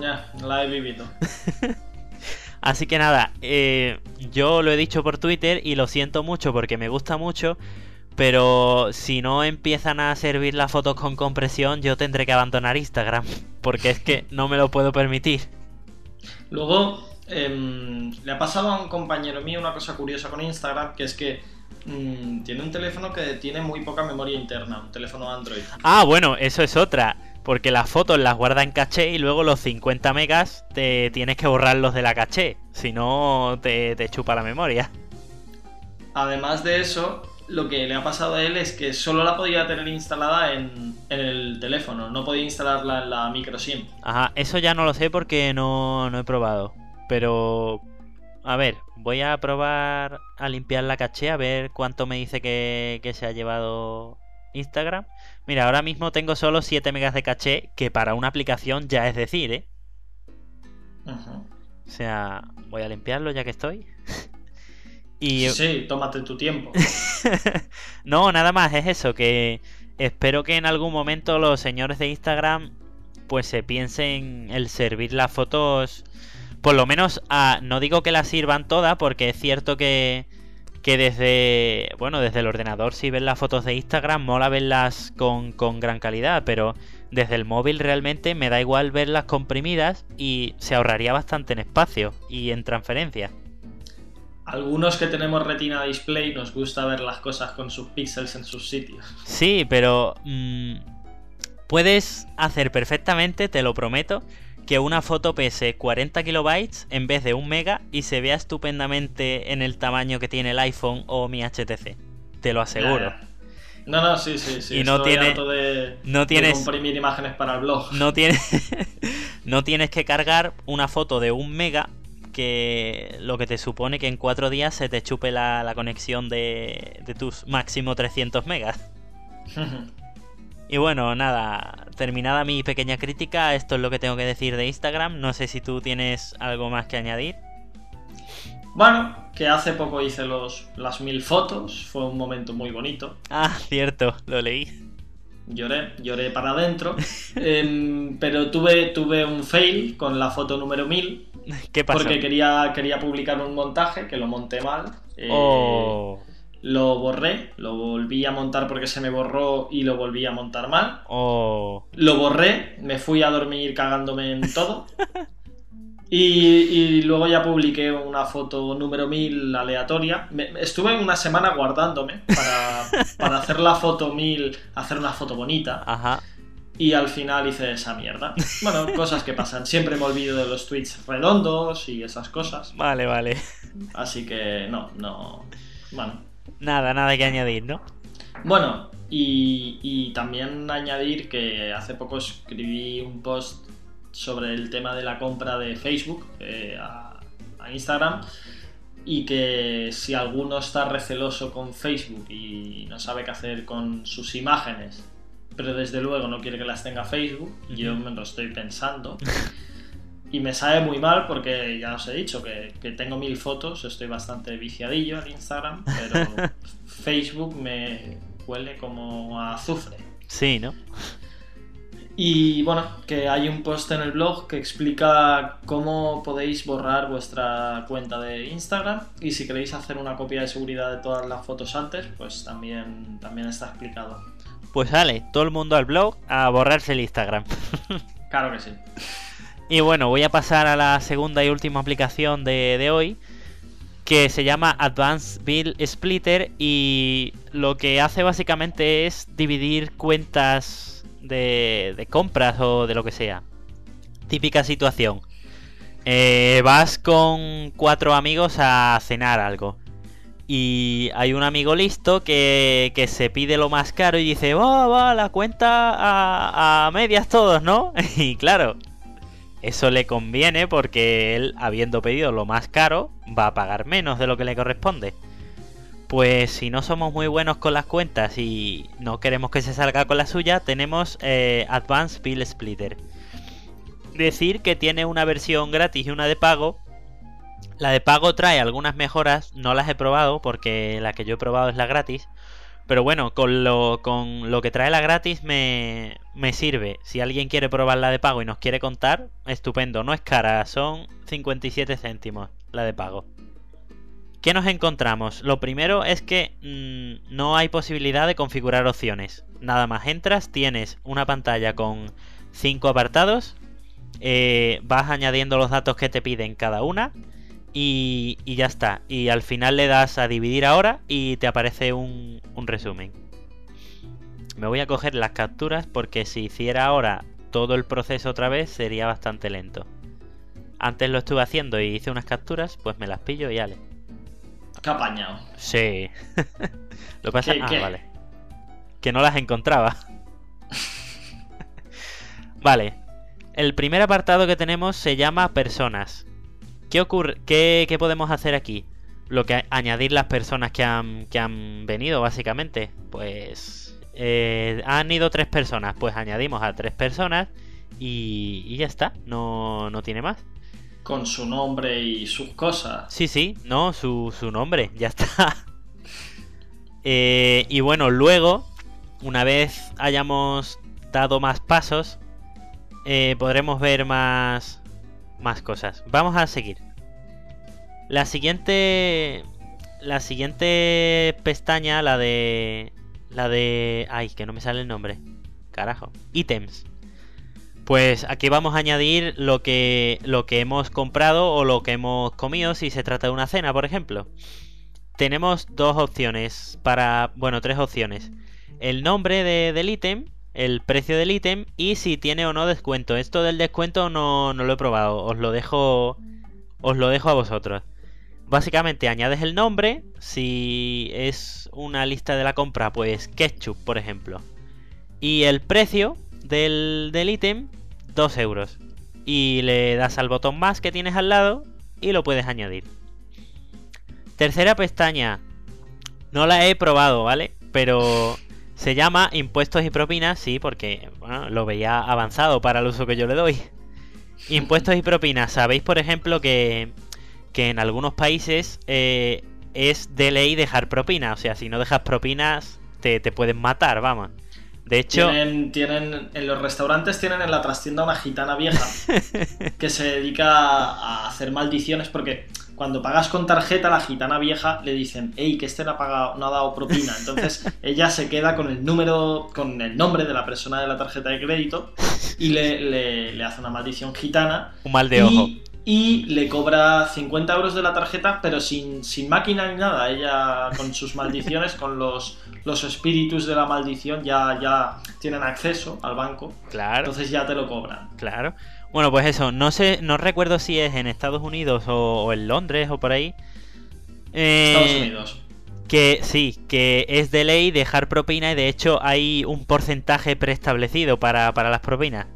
Ya, la he vivido. [laughs] Así que nada, eh, yo lo he dicho por Twitter y lo siento mucho porque me gusta mucho, pero si no empiezan a servir las fotos con compresión, yo tendré que abandonar Instagram, [laughs] porque es que no me lo puedo permitir. Luego, em, le ha pasado a un compañero mío una cosa curiosa con Instagram, que es que mm, tiene un teléfono que tiene muy poca memoria interna, un teléfono Android. Ah, bueno, eso es otra, porque las fotos las guarda en caché y luego los 50 megas te tienes que borrarlos de la caché, si no te, te chupa la memoria. Además de eso, lo que le ha pasado a él es que solo la podía tener instalada en, en el teléfono, no podía instalarla en la micro SIM. Ajá, eso ya no lo sé porque no, no he probado. Pero... A ver, voy a probar a limpiar la caché a ver cuánto me dice que, que se ha llevado Instagram. Mira, ahora mismo tengo solo 7 megas de caché, que para una aplicación ya es decir, ¿eh? Ujú. O sea, voy a limpiarlo ya que estoy. Y... Sí, tómate tu tiempo. [laughs] no, nada más, es eso, que espero que en algún momento los señores de Instagram pues se piensen el servir las fotos, por lo menos a, no digo que las sirvan todas, porque es cierto que, que desde, bueno, desde el ordenador si ves las fotos de Instagram mola verlas con, con gran calidad, pero desde el móvil realmente me da igual verlas comprimidas y se ahorraría bastante en espacio y en transferencia. Algunos que tenemos retina display nos gusta ver las cosas con sus píxeles en sus sitios. Sí, pero mm, puedes hacer perfectamente, te lo prometo, que una foto pese 40 kilobytes en vez de un mega y se vea estupendamente en el tamaño que tiene el iPhone o mi HTC. Te lo aseguro. No, no, sí, sí, sí. Y no Estoy tiene- harto de, no de tienes- comprimir imágenes para el blog. No tienes, [laughs] no tienes que cargar una foto de un mega que lo que te supone que en cuatro días se te chupe la, la conexión de, de tus máximo 300 megas. [laughs] Y bueno, nada, terminada mi pequeña crítica, esto es lo que tengo que decir de Instagram. No sé si tú tienes algo más que añadir. Bueno, que hace poco hice los, las mil fotos, fue un momento muy bonito. Ah, cierto, lo leí. Lloré, lloré para adentro. [laughs] Em, pero tuve, tuve un fail con la foto número 1000. [laughs] ¿Qué pasó? Porque quería, quería publicar un montaje que lo monté mal. Eh, Oh, Lo borré, lo volví a montar porque se me borró y lo volví a montar mal. oh. Lo borré, me fui a dormir cagándome en [laughs] todo. Y, y luego ya publiqué una foto número 1000 aleatoria. Me- estuve una semana guardándome para, [laughs] para hacer la foto 1000, hacer una foto bonita. Ajá. Y al final hice esa mierda. Bueno, cosas que pasan. Siempre me olvido de los tweets redondos y esas cosas. Vale, vale. Así que no, no. Bueno. Nada, nada que añadir, ¿no? Bueno, y, y también añadir que hace poco escribí un post sobre el tema de la compra de Facebook eh, a, a Instagram y que si alguno está receloso con Facebook y no sabe qué hacer con sus imágenes, pero desde luego no quiere que las tenga Facebook, yo me lo estoy pensando. [laughs] Y me sabe muy mal porque ya os he dicho que, que tengo mil fotos, estoy bastante viciadillo en Instagram, pero [laughs] Facebook me huele como a azufre. Sí, ¿no? Y bueno, que hay un post en el blog que explica cómo podéis borrar vuestra cuenta de Instagram y si queréis hacer una copia de seguridad de todas las fotos antes, pues también, también está explicado. Pues sale, todo el mundo al blog a borrarse el Instagram. [laughs] Claro que sí. Y bueno, voy a pasar a la segunda y última aplicación de, de hoy, que se llama Advanced Bill Splitter y lo que hace básicamente es dividir cuentas de, de compras o de lo que sea. Típica situación. Eh, vas con cuatro amigos a cenar algo. Y hay un amigo listo que, que se pide lo más caro y dice, va, va, la cuenta a, a medias todos, ¿no? [laughs] Y claro, eso le conviene porque él, habiendo pedido lo más caro, va a pagar menos de lo que le corresponde. Pues si no somos muy buenos con las cuentas y no queremos que se salga con la suya, tenemos eh, Advanced Bill Splitter. Decir que tiene una versión gratis y una de pago. La de pago trae algunas mejoras, no las he probado porque la que yo he probado es la gratis. Pero bueno, con lo, con lo que trae la gratis me, me sirve. Si alguien quiere probar la de pago y nos quiere contar, estupendo. No es cara, son 57 céntimos la de pago. ¿Qué nos encontramos? Lo primero es que mm, no hay posibilidad de configurar opciones. Nada más entras, tienes una pantalla con 5 apartados. eh, vas añadiendo los datos que te piden cada una. Y, y ya está. Y al final le das a dividir ahora y te aparece un, un resumen. Me voy a coger las capturas porque si hiciera ahora todo el proceso otra vez sería bastante lento. Antes lo estuve haciendo y hice unas capturas, pues me las pillo y ale. Qué apañado. Sí. [laughs] lo pasa ¿Qué- ah, qué? vale. Que no las encontraba. [laughs] vale. El primer apartado que tenemos se llama personas. ¿Qué ocurre? ¿Qué, qué podemos hacer aquí? Lo que añadir las personas que han, que han venido, básicamente. Pues eh, han ido tres personas. Pues añadimos a tres personas y, y ya está. No, no tiene más. Con su nombre y sus cosas. Sí, sí, no, su, su nombre, ya está. [laughs] Eh, y bueno, luego una vez hayamos dado más pasos, eh, podremos ver más, más cosas. Vamos a seguir. La siguiente. La siguiente pestaña, la de. La de. Ay, que no me sale el nombre. Carajo. Ítems. Pues aquí vamos a añadir lo que, lo que hemos comprado o lo que hemos comido si se trata de una cena, por ejemplo. Tenemos dos opciones para... Bueno, tres opciones. El nombre de- del ítem, el precio del ítem y si tiene o no descuento. Esto del descuento no, no lo he probado. Os lo dejo... Os lo dejo a vosotros. Básicamente añades el nombre. Si es una lista de la compra, pues ketchup, por ejemplo. Y el precio del, del ítem, 2 euros. Y le das al botón más que tienes al lado y lo puedes añadir. Tercera pestaña. No la he probado, ¿vale? Pero se llama impuestos y propinas, sí, porque bueno, lo veía avanzado para el uso que yo le doy. Impuestos y propinas. Sabéis, por ejemplo, que, que en algunos países eh, es de ley dejar propina. O sea, si no dejas propinas, te, te pueden matar, vamos. De hecho, Tienen, tienen, en los restaurantes tienen en la trastienda una gitana vieja [laughs] que se dedica a hacer maldiciones porque cuando pagas con tarjeta la gitana vieja le dicen, hey, que este no ha, pagado, no ha dado propina. Entonces [laughs] ella se queda con el número, con el nombre de la persona de la tarjeta de crédito y le, le- le hace una maldición gitana. un mal de y, ojo. y le cobra 50 euros de la tarjeta, pero sin, sin máquina ni nada. Ella con sus maldiciones, con los, los espíritus de la maldición, ya, ya tienen acceso al banco. Claro. Entonces ya te lo cobran. Claro. Bueno, pues eso, no sé, no recuerdo si es en Estados Unidos o, o en Londres o por ahí. Eh, Estados Unidos. Que sí, que es de ley dejar propina y de hecho hay un porcentaje preestablecido para, para las propinas.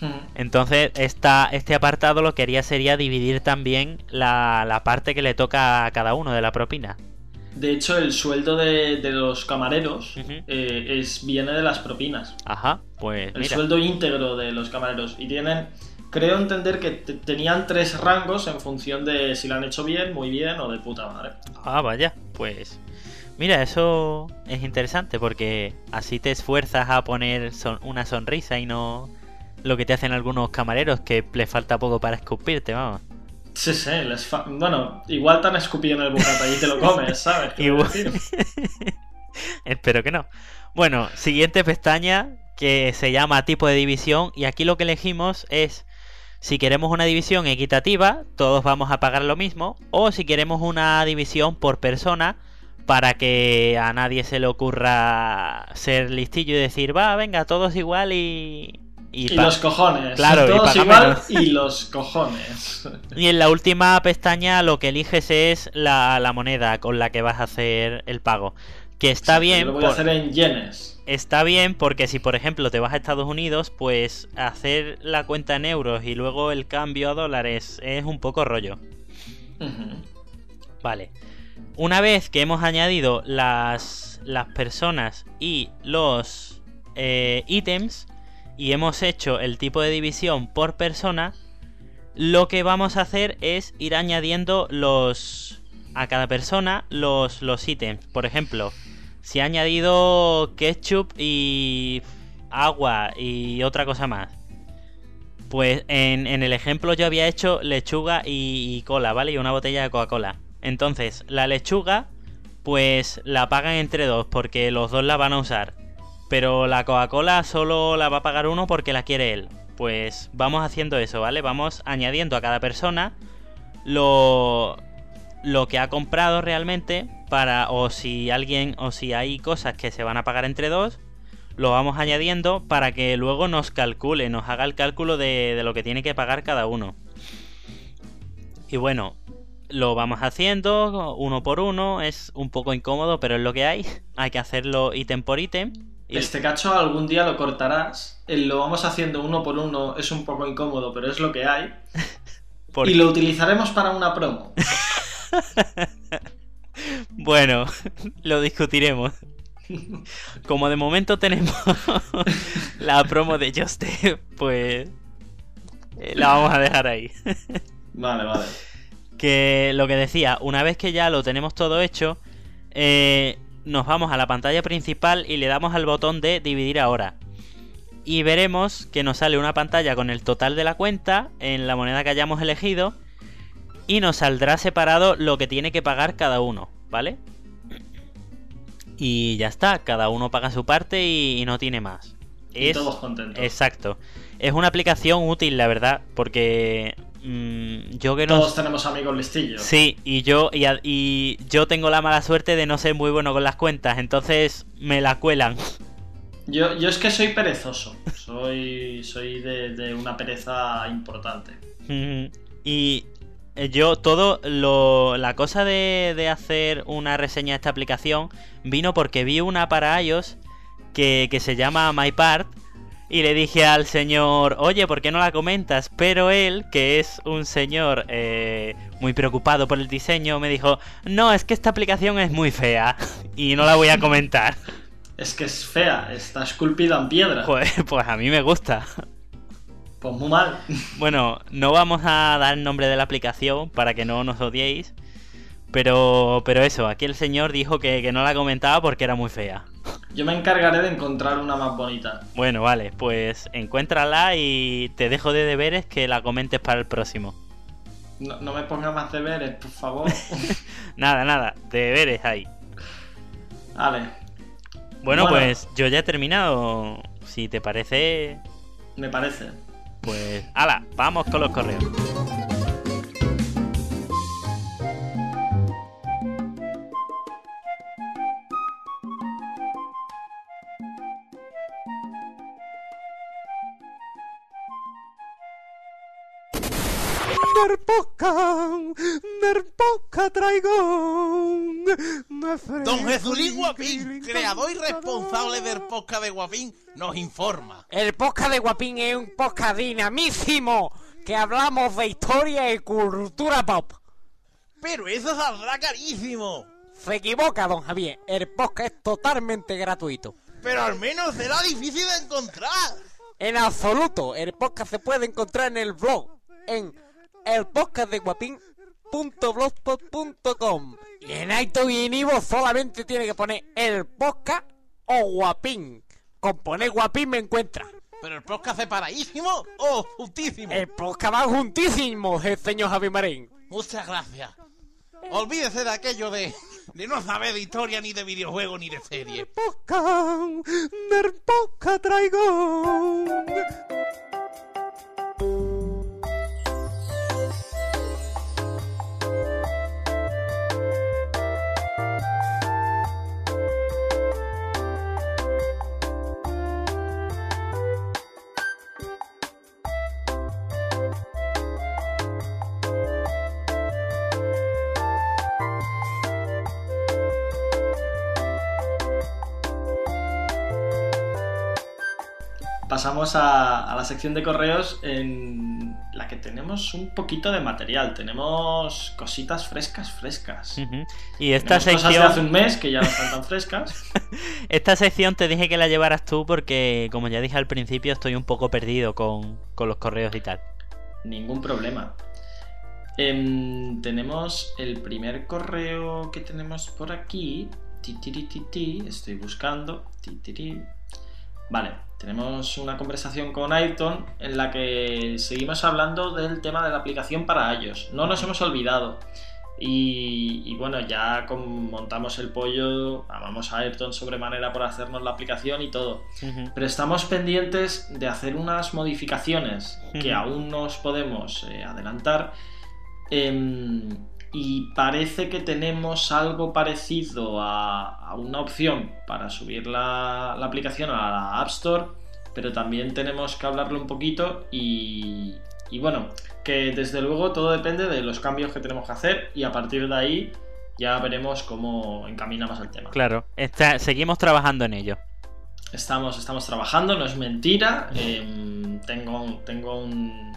Hmm. Entonces, esta, este apartado lo que haría sería dividir también la, la parte que le toca a cada uno de la propina. De hecho, el sueldo de, de los camareros eh, es, viene de las propinas. Ajá, pues El mira. sueldo íntegro de los camareros. Y tienen, creo entender que te- tenían tres rangos en función de si lo han hecho bien, muy bien o de puta madre. Ah, vaya, pues. Mira, eso es interesante porque así te esfuerzas a poner son- una sonrisa y no lo que te hacen algunos camareros que les falta poco para escupirte, vamos. Sí, sí, les fa- bueno, igual te han escupido en el bocata y te lo comes, [laughs] ¿sabes? Igual. [laughs] Espero que no. Bueno, siguiente pestaña que se llama tipo de división y aquí lo que elegimos es si queremos una división equitativa, todos vamos a pagar lo mismo, o si queremos una división por persona para que a nadie se le ocurra ser listillo y decir, va, venga, todos igual y... Y, los cojones. Claro, y Todos paga igual menos. y los cojones. [laughs] Y en la última pestaña lo que eliges es la, la moneda con la que vas a hacer el pago. Que está bien. lo voy por- a hacer en yenes. Está bien porque si por ejemplo te vas a Estados Unidos, pues hacer la cuenta en euros y luego el cambio a dólares es un poco rollo. Vale. Una vez que hemos añadido las, las personas y los eh, ítems y hemos hecho el tipo de división por persona, lo que vamos a hacer es ir añadiendo los a cada persona los, los ítems. Por ejemplo, si he añadido ketchup y agua y otra cosa más. Pues en, en el ejemplo yo había hecho lechuga y, y cola, ¿vale? Y una botella de Coca-Cola. Entonces, la lechuga, pues la pagan entre dos, porque los dos la van a usar. Pero la Coca-Cola solo la va a pagar uno porque la quiere él. Pues vamos haciendo eso, ¿vale? Vamos añadiendo a cada persona lo, lo que ha comprado realmente para o si alguien o si hay cosas que se van a pagar entre dos lo vamos añadiendo para que luego nos calcule nos haga el cálculo de, de lo que tiene que pagar cada uno y bueno lo vamos haciendo uno por uno es un poco incómodo pero es lo que hay hay que hacerlo ítem por ítem Este cacho algún día lo cortarás. El lo vamos haciendo uno por uno es un poco incómodo, pero es lo que hay. [laughs] ¿Por y qué? lo utilizaremos para una promo. [laughs] Bueno, [laughs] lo discutiremos. Como de momento tenemos la promo de Just Step, pues eh, la vamos a dejar ahí. Vale, vale. Que lo que decía, una vez que ya lo tenemos todo hecho, eh, nos vamos a la pantalla principal y le damos al botón de dividir ahora. Y veremos que nos sale una pantalla con el total de la cuenta en la moneda que hayamos elegido y nos saldrá separado lo que tiene que pagar cada uno, ¿vale? Y ya está, cada uno paga su parte y, no tiene más. Y todos contentos. Exacto. Es una aplicación útil, la verdad, porque mm, yo que no... Todos tenemos amigos listillos. Sí, y yo, y, yo tengo la mala suerte de no ser muy bueno con las cuentas, entonces me la cuelan. Yo, yo es que soy perezoso. Soy, soy de, de una pereza importante. [laughs] Y eh, yo todo lo la cosa de, de hacer una reseña de esta aplicación vino porque vi una para iOS que, que se llama MyPart y le dije al señor, oye, ¿por qué no la comentas? Pero él, que es un señor eh, muy preocupado por el diseño, me dijo, no, es que esta aplicación es muy fea [laughs] y no la voy a comentar. [laughs] Es que es fea, está esculpida en piedra. Pues, pues a mí me gusta. Pues muy mal. [laughs] Bueno, no vamos a dar el nombre de la aplicación para que no nos odiéis. Pero, pero eso, aquí el señor dijo que, que no la comentaba porque era muy fea. Yo me encargaré de encontrar una más bonita. Bueno, vale, pues encuéntrala y te dejo de deberes que la comentes para el próximo. No, no me ponga más deberes, por favor. [laughs] Nada, nada, deberes ahí. Vale. Bueno, Bueno. pues yo ya he terminado. Si te parece, Me parece. pues... ¡Hala! Vamos con los correos. Nerpoca, Nerpoca traigo. Don Jesulín Guapín, creador y responsable del podcast de Guapín, nos informa. El podcast de Guapín es un podcast dinamísimo que hablamos de historia y cultura pop. Pero eso saldrá carísimo. Se equivoca, don Javier. El podcast es totalmente gratuito. Pero al menos será difícil de encontrar. En absoluto, el podcast se puede encontrar en el blog, en el podcast de guapín.blogspot.com. Y en iTunes y en Ivo solamente tiene que poner el podcast o guapín. Con poner guapín me encuentra. Pero el podcast es paraísimo o justísimo. El podcast va juntísimo, el señor Javi Marín. Muchas gracias. Olvídese de aquello de, de no saber de historia, ni de videojuegos, ni de series. Podcast, Nerpoca traigo. Pasamos a, a la sección de correos en la que tenemos un poquito de material. Tenemos cositas frescas, frescas. Ujú. Y esta Tenemos cosas de sección... hace un mes que ya no están tan [laughs] frescas. Esta sección te dije que la llevaras tú porque, como ya dije al principio, estoy un poco perdido con, con los correos y tal. Ningún problema. Em, tenemos el primer correo que tenemos por aquí. Ti, ti, ti. Estoy buscando. Vale, tenemos una conversación con Ayrton en la que seguimos hablando del tema de la aplicación para iOS. No nos hemos olvidado. Y, y bueno, ya con- montamos el pollo, amamos a Ayrton sobremanera por hacernos la aplicación y todo. Pero estamos pendientes de hacer unas modificaciones que aún no os podemos eh, adelantar. Em, y parece que tenemos algo parecido a, a una opción para subir la, la aplicación a la App Store, pero también tenemos que hablarlo un poquito y, y bueno, que desde luego todo depende de los cambios que tenemos que hacer y a partir de ahí ya veremos cómo encaminamos el tema. Claro, está- seguimos trabajando en ello. Estamos, estamos trabajando, no es mentira. em, tengo, tengo, un,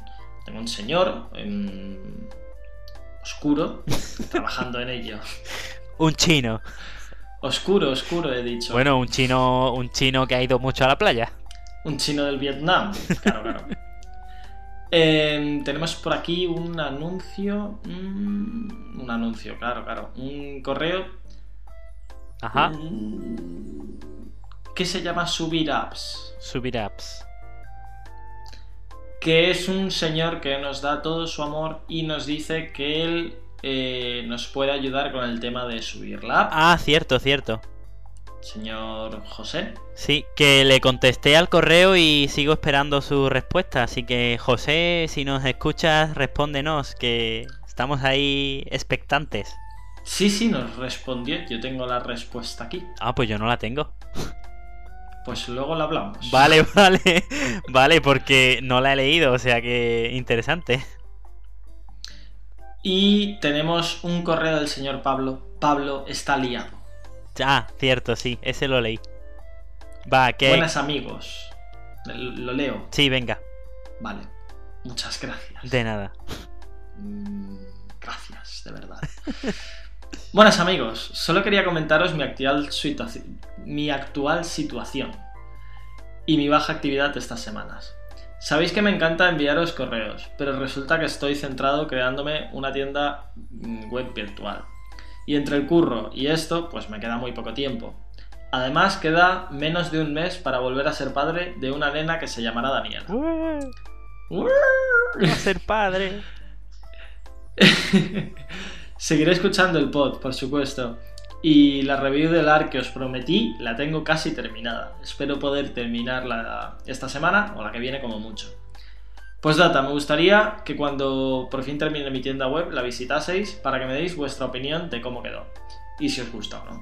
tengo un señor em, oscuro [laughs] trabajando en ello. Un chino. Oscuro, oscuro, he dicho. Bueno, un chino, un chino que ha ido mucho a la playa. Un chino del Vietnam. Claro, claro. [laughs] Em, tenemos por aquí un anuncio. mm, un anuncio, claro, claro. Un correo. Ajá. que se llama Subir Apps, Subir apps. Que es un señor que nos da todo su amor y nos dice que él eh, nos puede ayudar con el tema de subir la app. Ah, cierto, cierto. Señor José. Sí, que le contesté al correo y sigo esperando su respuesta. Así que, José, si nos escuchas, respóndenos, que estamos ahí expectantes. Sí, sí, nos respondió. Yo tengo la respuesta aquí. Ah, pues yo no la tengo. Pues luego la hablamos. Vale, [laughs] vale. Vale, porque no la he leído, o sea que interesante. Y tenemos un correo del señor Pablo. Pablo está liado. Ah, cierto, sí, ese lo leí. Va, que. Buenas amigos. Lo leo. Sí, venga. Vale. Muchas gracias. De nada. Mm, Gracias, de verdad. [laughs] Buenas amigos, solo quería comentaros mi actual, situa- mi actual situación y mi baja actividad estas semanas. Sabéis que me encanta enviaros correos, pero resulta que estoy centrado creándome una tienda mm, web virtual. Y entre el curro y esto, pues me queda muy poco tiempo. Además, queda menos de un mes para volver a ser padre de una nena que se llamará Daniela. A ser padre. [laughs] Seguiré escuchando el pod, por supuesto. Y la review del ARC que os prometí la tengo casi terminada. Espero poder terminarla esta semana o la que viene como mucho. Pues data, me gustaría que cuando por fin termine mi tienda web la visitaseis para que me deis vuestra opinión de cómo quedó. Y si os gusta o no.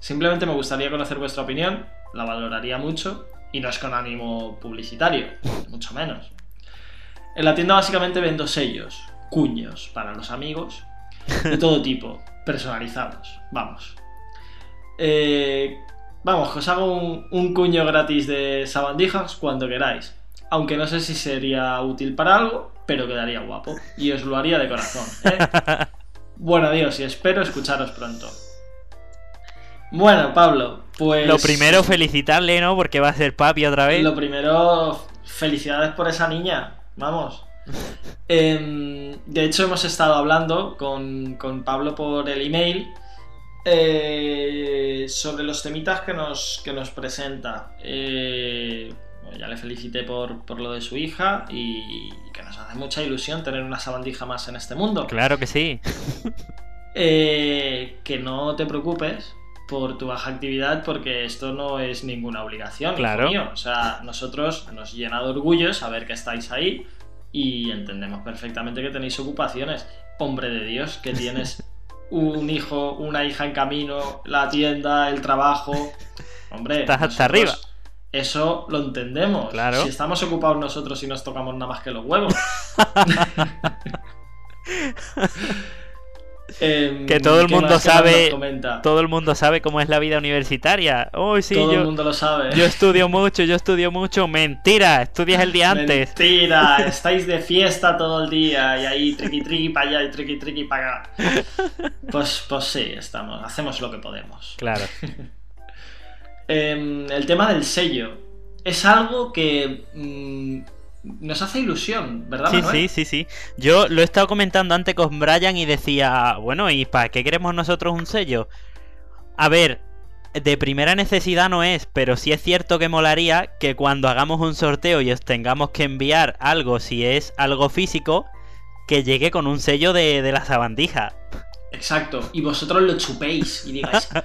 Simplemente me gustaría conocer vuestra opinión, la valoraría mucho y no es con ánimo publicitario, [laughs] mucho menos. En la tienda básicamente vendo sellos, cuños para los amigos, de todo tipo, personalizados, vamos. Eh, vamos, os hago un, un cuño gratis de sabandijas cuando queráis. Aunque no sé si sería útil para algo, pero quedaría guapo. Y os lo haría de corazón. ¿eh? [laughs] Bueno, adiós y espero escucharos pronto. Bueno, Pablo, pues... Lo primero, felicitarle, ¿no? Porque va a ser papi otra vez. Lo primero, felicidades por esa niña. Vamos. [laughs] Em, de hecho, hemos estado hablando con, con Pablo por el email eh, sobre los temitas que nos, que nos presenta. Eh, bueno, ya le felicité por, por lo de su hija y que nos hace mucha ilusión tener una sabandija más en este mundo. Claro que sí. Eh, que no te preocupes por tu baja actividad porque esto no es ninguna obligación. hijo Claro. mío. O sea, nosotros nos llena de orgullo saber que estáis ahí y entendemos perfectamente que tenéis ocupaciones. Hombre de Dios, que tienes [laughs] un hijo, una hija en camino, la tienda, el trabajo. Hombre, Estás hasta arriba. Eso lo entendemos. Claro. Si estamos ocupados nosotros y nos tocamos nada más que los huevos. [laughs] [laughs] Em, Que todo el ¿qué mundo más- sabe. Todo el mundo sabe cómo es la vida universitaria. Uy, sí, Todo yo, el mundo lo sabe. yo estudio mucho, yo estudio mucho. Mentira, estudias el día [laughs] antes. Mentira, [laughs] estáis de fiesta todo el día y ahí triqui triqui para allá y triqui triqui para acá. [laughs] Pues, pues sí, estamos, hacemos lo que podemos. Claro. Em, el tema del sello es algo que mm, nos hace ilusión, ¿verdad? Sí, sí, sí, sí. Yo lo he estado comentando antes con Brian y decía, bueno, ¿y para qué queremos nosotros un sello? A ver, de primera necesidad no es, pero sí es cierto que molaría que cuando hagamos un sorteo y os tengamos que enviar algo, si es algo físico, que llegue con un sello de, de la sabandija. Exacto, y vosotros lo chupéis y digáis, [laughs] "Ah,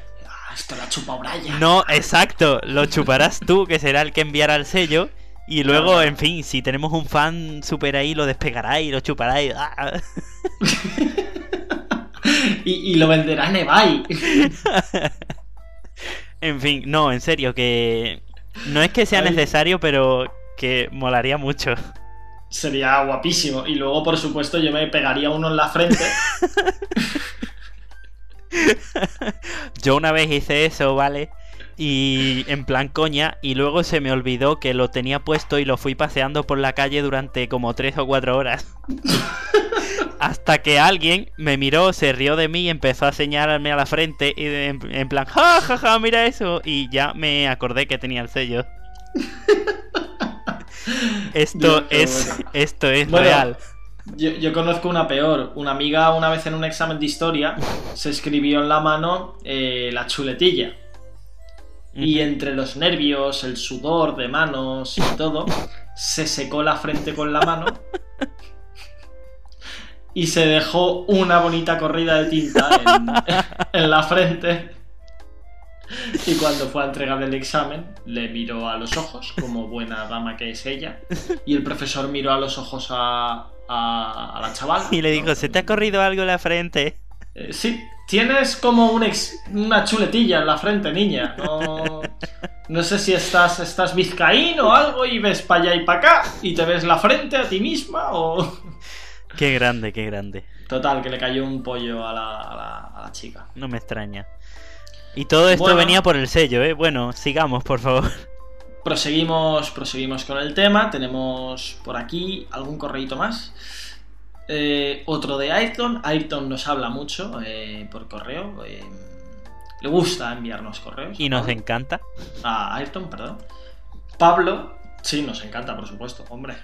esto lo ha chupado Brian. No, exacto, lo chuparás tú, que será el que enviará el sello. Y luego, en fin, si tenemos un fan super ahí, lo despegará y lo chupará y... ¡ah! [laughs] Y, y lo venderá en eBay. [laughs] En fin, no, en serio, que no es que sea Ay. necesario, pero que molaría mucho. Sería guapísimo. Y luego, por supuesto, yo me pegaría uno en la frente. [laughs] Yo una vez hice eso, ¿vale? Y en plan coña, y luego se me olvidó que lo tenía puesto y lo fui paseando por la calle durante como tres o cuatro horas. [laughs] Hasta que alguien me miró, se rió de mí y empezó a señalarme a la frente y en, en plan, ja, ja, ja, mira eso. Y ya me acordé que tenía el sello. [laughs] Esto Dios, es, bueno. esto es Bueno, real. Yo, yo conozco una peor. Una amiga una vez en un examen de historia [laughs] se escribió en la mano eh, la chuletilla. Y entre los nervios, el sudor de manos y todo, se secó la frente con la mano y se dejó una bonita corrida de tinta en, en la frente. Y cuando fue a entregar el examen, le miró a los ojos, como buena dama que es ella, y el profesor miró a los ojos a, a- a la chavala. Y le dijo, ¿se te ha corrido algo en la frente? Eh, sí, tienes como un ex- una chuletilla en la frente, niña. No, no sé si estás, estás vizcaín o algo y ves para allá y para acá y te ves la frente a ti misma o... [laughs] Qué grande, qué grande. Total, que le cayó un pollo a la, a la, a la chica. No me extraña. Y todo esto Bueno. venía por el sello, ¿eh? Bueno, sigamos, por favor. Proseguimos, proseguimos con el tema. Tenemos por aquí algún correíto más. Eh, otro de Ayrton. Ayrton nos habla mucho eh, por correo. eh, le gusta enviarnos correos. Y nos encanta. A Ayrton, perdón. Pablo, sí, nos encanta, por supuesto, hombre.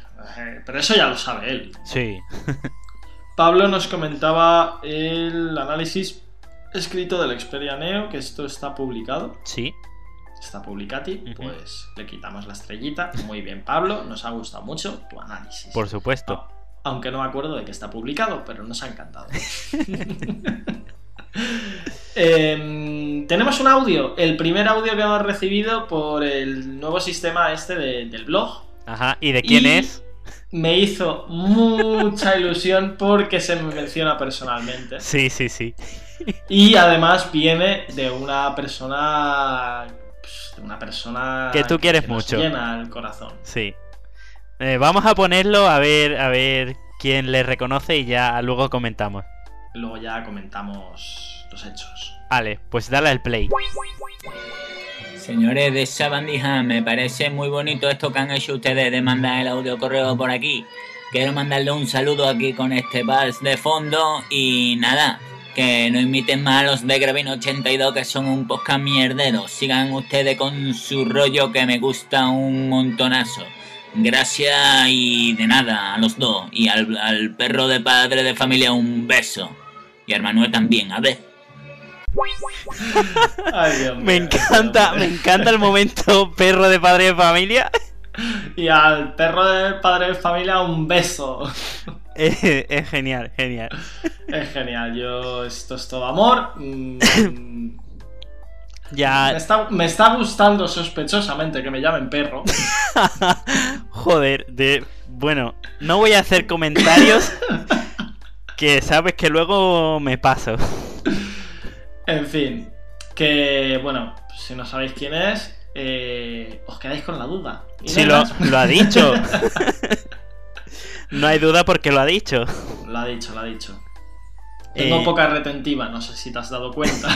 Pero eso ya lo sabe él. Sí. [laughs] Pablo nos comentaba el análisis escrito del Xperia Neo, que esto está publicado. Sí. Está publicati, pues le quitamos la estrellita. Muy bien, Pablo, nos ha gustado mucho tu análisis. Por supuesto. Aunque no me acuerdo de que está publicado, pero nos ha encantado. [laughs] Em, tenemos un audio, el primer audio que hemos recibido por el nuevo sistema este de- del blog. Ajá. ¿Y de quién Y es? Me hizo mucha ilusión porque se me menciona personalmente. Sí, sí, sí. Y además viene de una persona. pues, de una persona. Que tú quieres nos mucho. llena el corazón. Sí. Eh, vamos a ponerlo a ver, a ver quién le reconoce y ya luego comentamos. Luego ya comentamos los hechos. Vale, pues dale al play. Señores de Sabandija, me parece muy bonito esto que han hecho ustedes de mandar el audio correo por aquí. Quiero mandarle un saludo aquí con este vals de fondo y nada, que no imiten más a los de Gravino 82 que son un podcast mierdero. Sigan ustedes con su rollo que me gusta un montonazo. Gracias y de nada a los dos. Y al, al perro de padre de familia un beso. Y al Manuel también, a ver. Ay, Dios Me encanta, me encanta el momento perro de padre de familia. Y al perro del padre de familia un beso. Es, es genial, genial. Es genial, yo esto es todo amor. Mm, [laughs] Ya, me, está, me está gustando sospechosamente que me llamen perro. [laughs] joder, de... Bueno, no voy a hacer comentarios [laughs] que sabes que luego me paso. En fin, que bueno, si no sabéis quién es, eh, os quedáis con la duda. Sí, no hay lo, lo ha dicho. [laughs] No hay duda porque lo ha dicho. Lo ha dicho, lo ha dicho. Tengo Eh, poca retentiva, no sé si te has dado cuenta.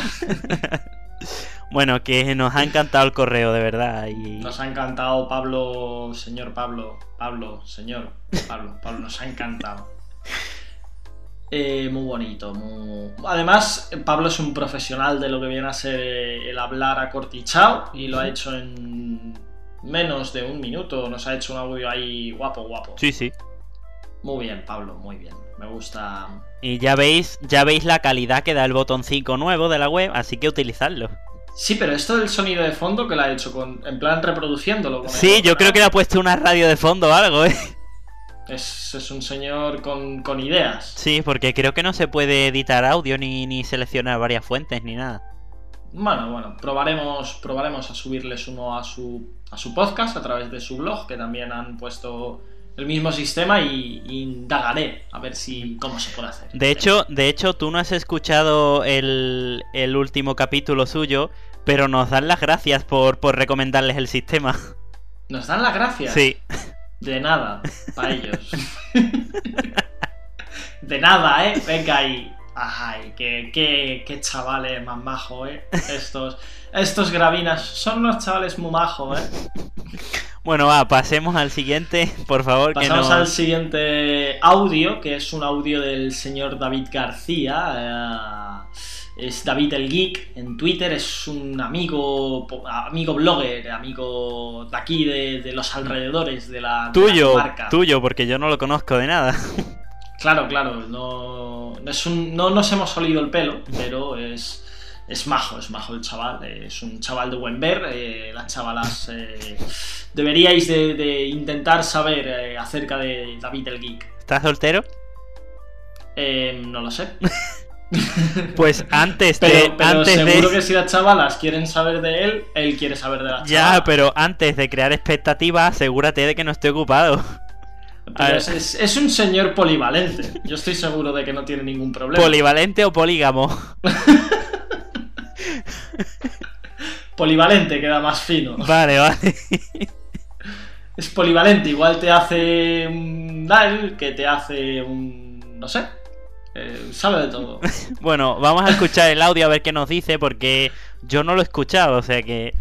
Bueno, que nos ha encantado el correo, de verdad. Y... Nos ha encantado Pablo, señor Pablo, Pablo, señor Pablo, Pablo, nos ha encantado. Eh, muy bonito, muy... Además, Pablo es un profesional de lo que viene a ser el hablar acortichado y lo ha hecho en menos de un minuto. Nos ha hecho un audio ahí guapo, guapo. Sí, sí. Muy bien, Pablo, muy bien. Me gusta. Y ya veis, ya veis la calidad que da el botoncito nuevo de la web, así que utilizadlo. Sí, pero esto del sonido de fondo que lo ha hecho con, en plan reproduciéndolo. con Sí, el- yo creo que le ha puesto una radio de fondo o algo, ¿eh? Es, es un señor con, con ideas. Sí, porque creo que no se puede editar audio ni, ni seleccionar varias fuentes ni nada. Bueno, bueno, probaremos, probaremos a subirles uno a su, a su podcast a través de su blog, que también han puesto el mismo sistema y, y indagaré a ver si cómo se puede hacer. De hecho, de hecho, tú no has escuchado el, el último capítulo suyo, pero nos dan las gracias por, por recomendarles el sistema. Nos dan las gracias. Sí. De nada, para ellos. De nada, ¿eh? Venga ahí. Ay, qué, qué, qué chavales más majos, ¿eh? Estos, estos gravinas son unos chavales muy majos, ¿eh? Bueno, va, pasemos al siguiente, por favor. Pasamos que no... al siguiente audio, que es un audio del señor David García. eh, es David el Geek en Twitter, es un amigo amigo blogger, amigo de aquí, de, de los alrededores de la, de la Tuyo, comarca. tuyo, porque yo no lo conozco de nada. Claro, claro, no, no es un- no nos hemos olido el pelo, pero es, es majo, es majo el chaval, es un chaval de buen ver, eh, las chavalas eh, deberíais de, de intentar saber eh, acerca de David el Geek. ¿Estás soltero? No lo sé. [laughs] Pues antes de. Pero, pero antes seguro de... que si las chavalas quieren saber de él, él quiere saber de las Ya, chavalas. pero antes de crear expectativas, asegúrate de que no esté ocupado. A Pero ver, es, es- es un señor polivalente. Yo estoy seguro de que no tiene ningún problema. ¿Polivalente o polígamo? [laughs] [laughs] Polivalente queda más fino. Vale, vale. Es polivalente, igual te hace un dial que te hace un. no sé. Eh, sabe de todo. [laughs] Bueno, vamos a escuchar el audio a ver qué nos dice, porque yo no lo he escuchado, o sea que.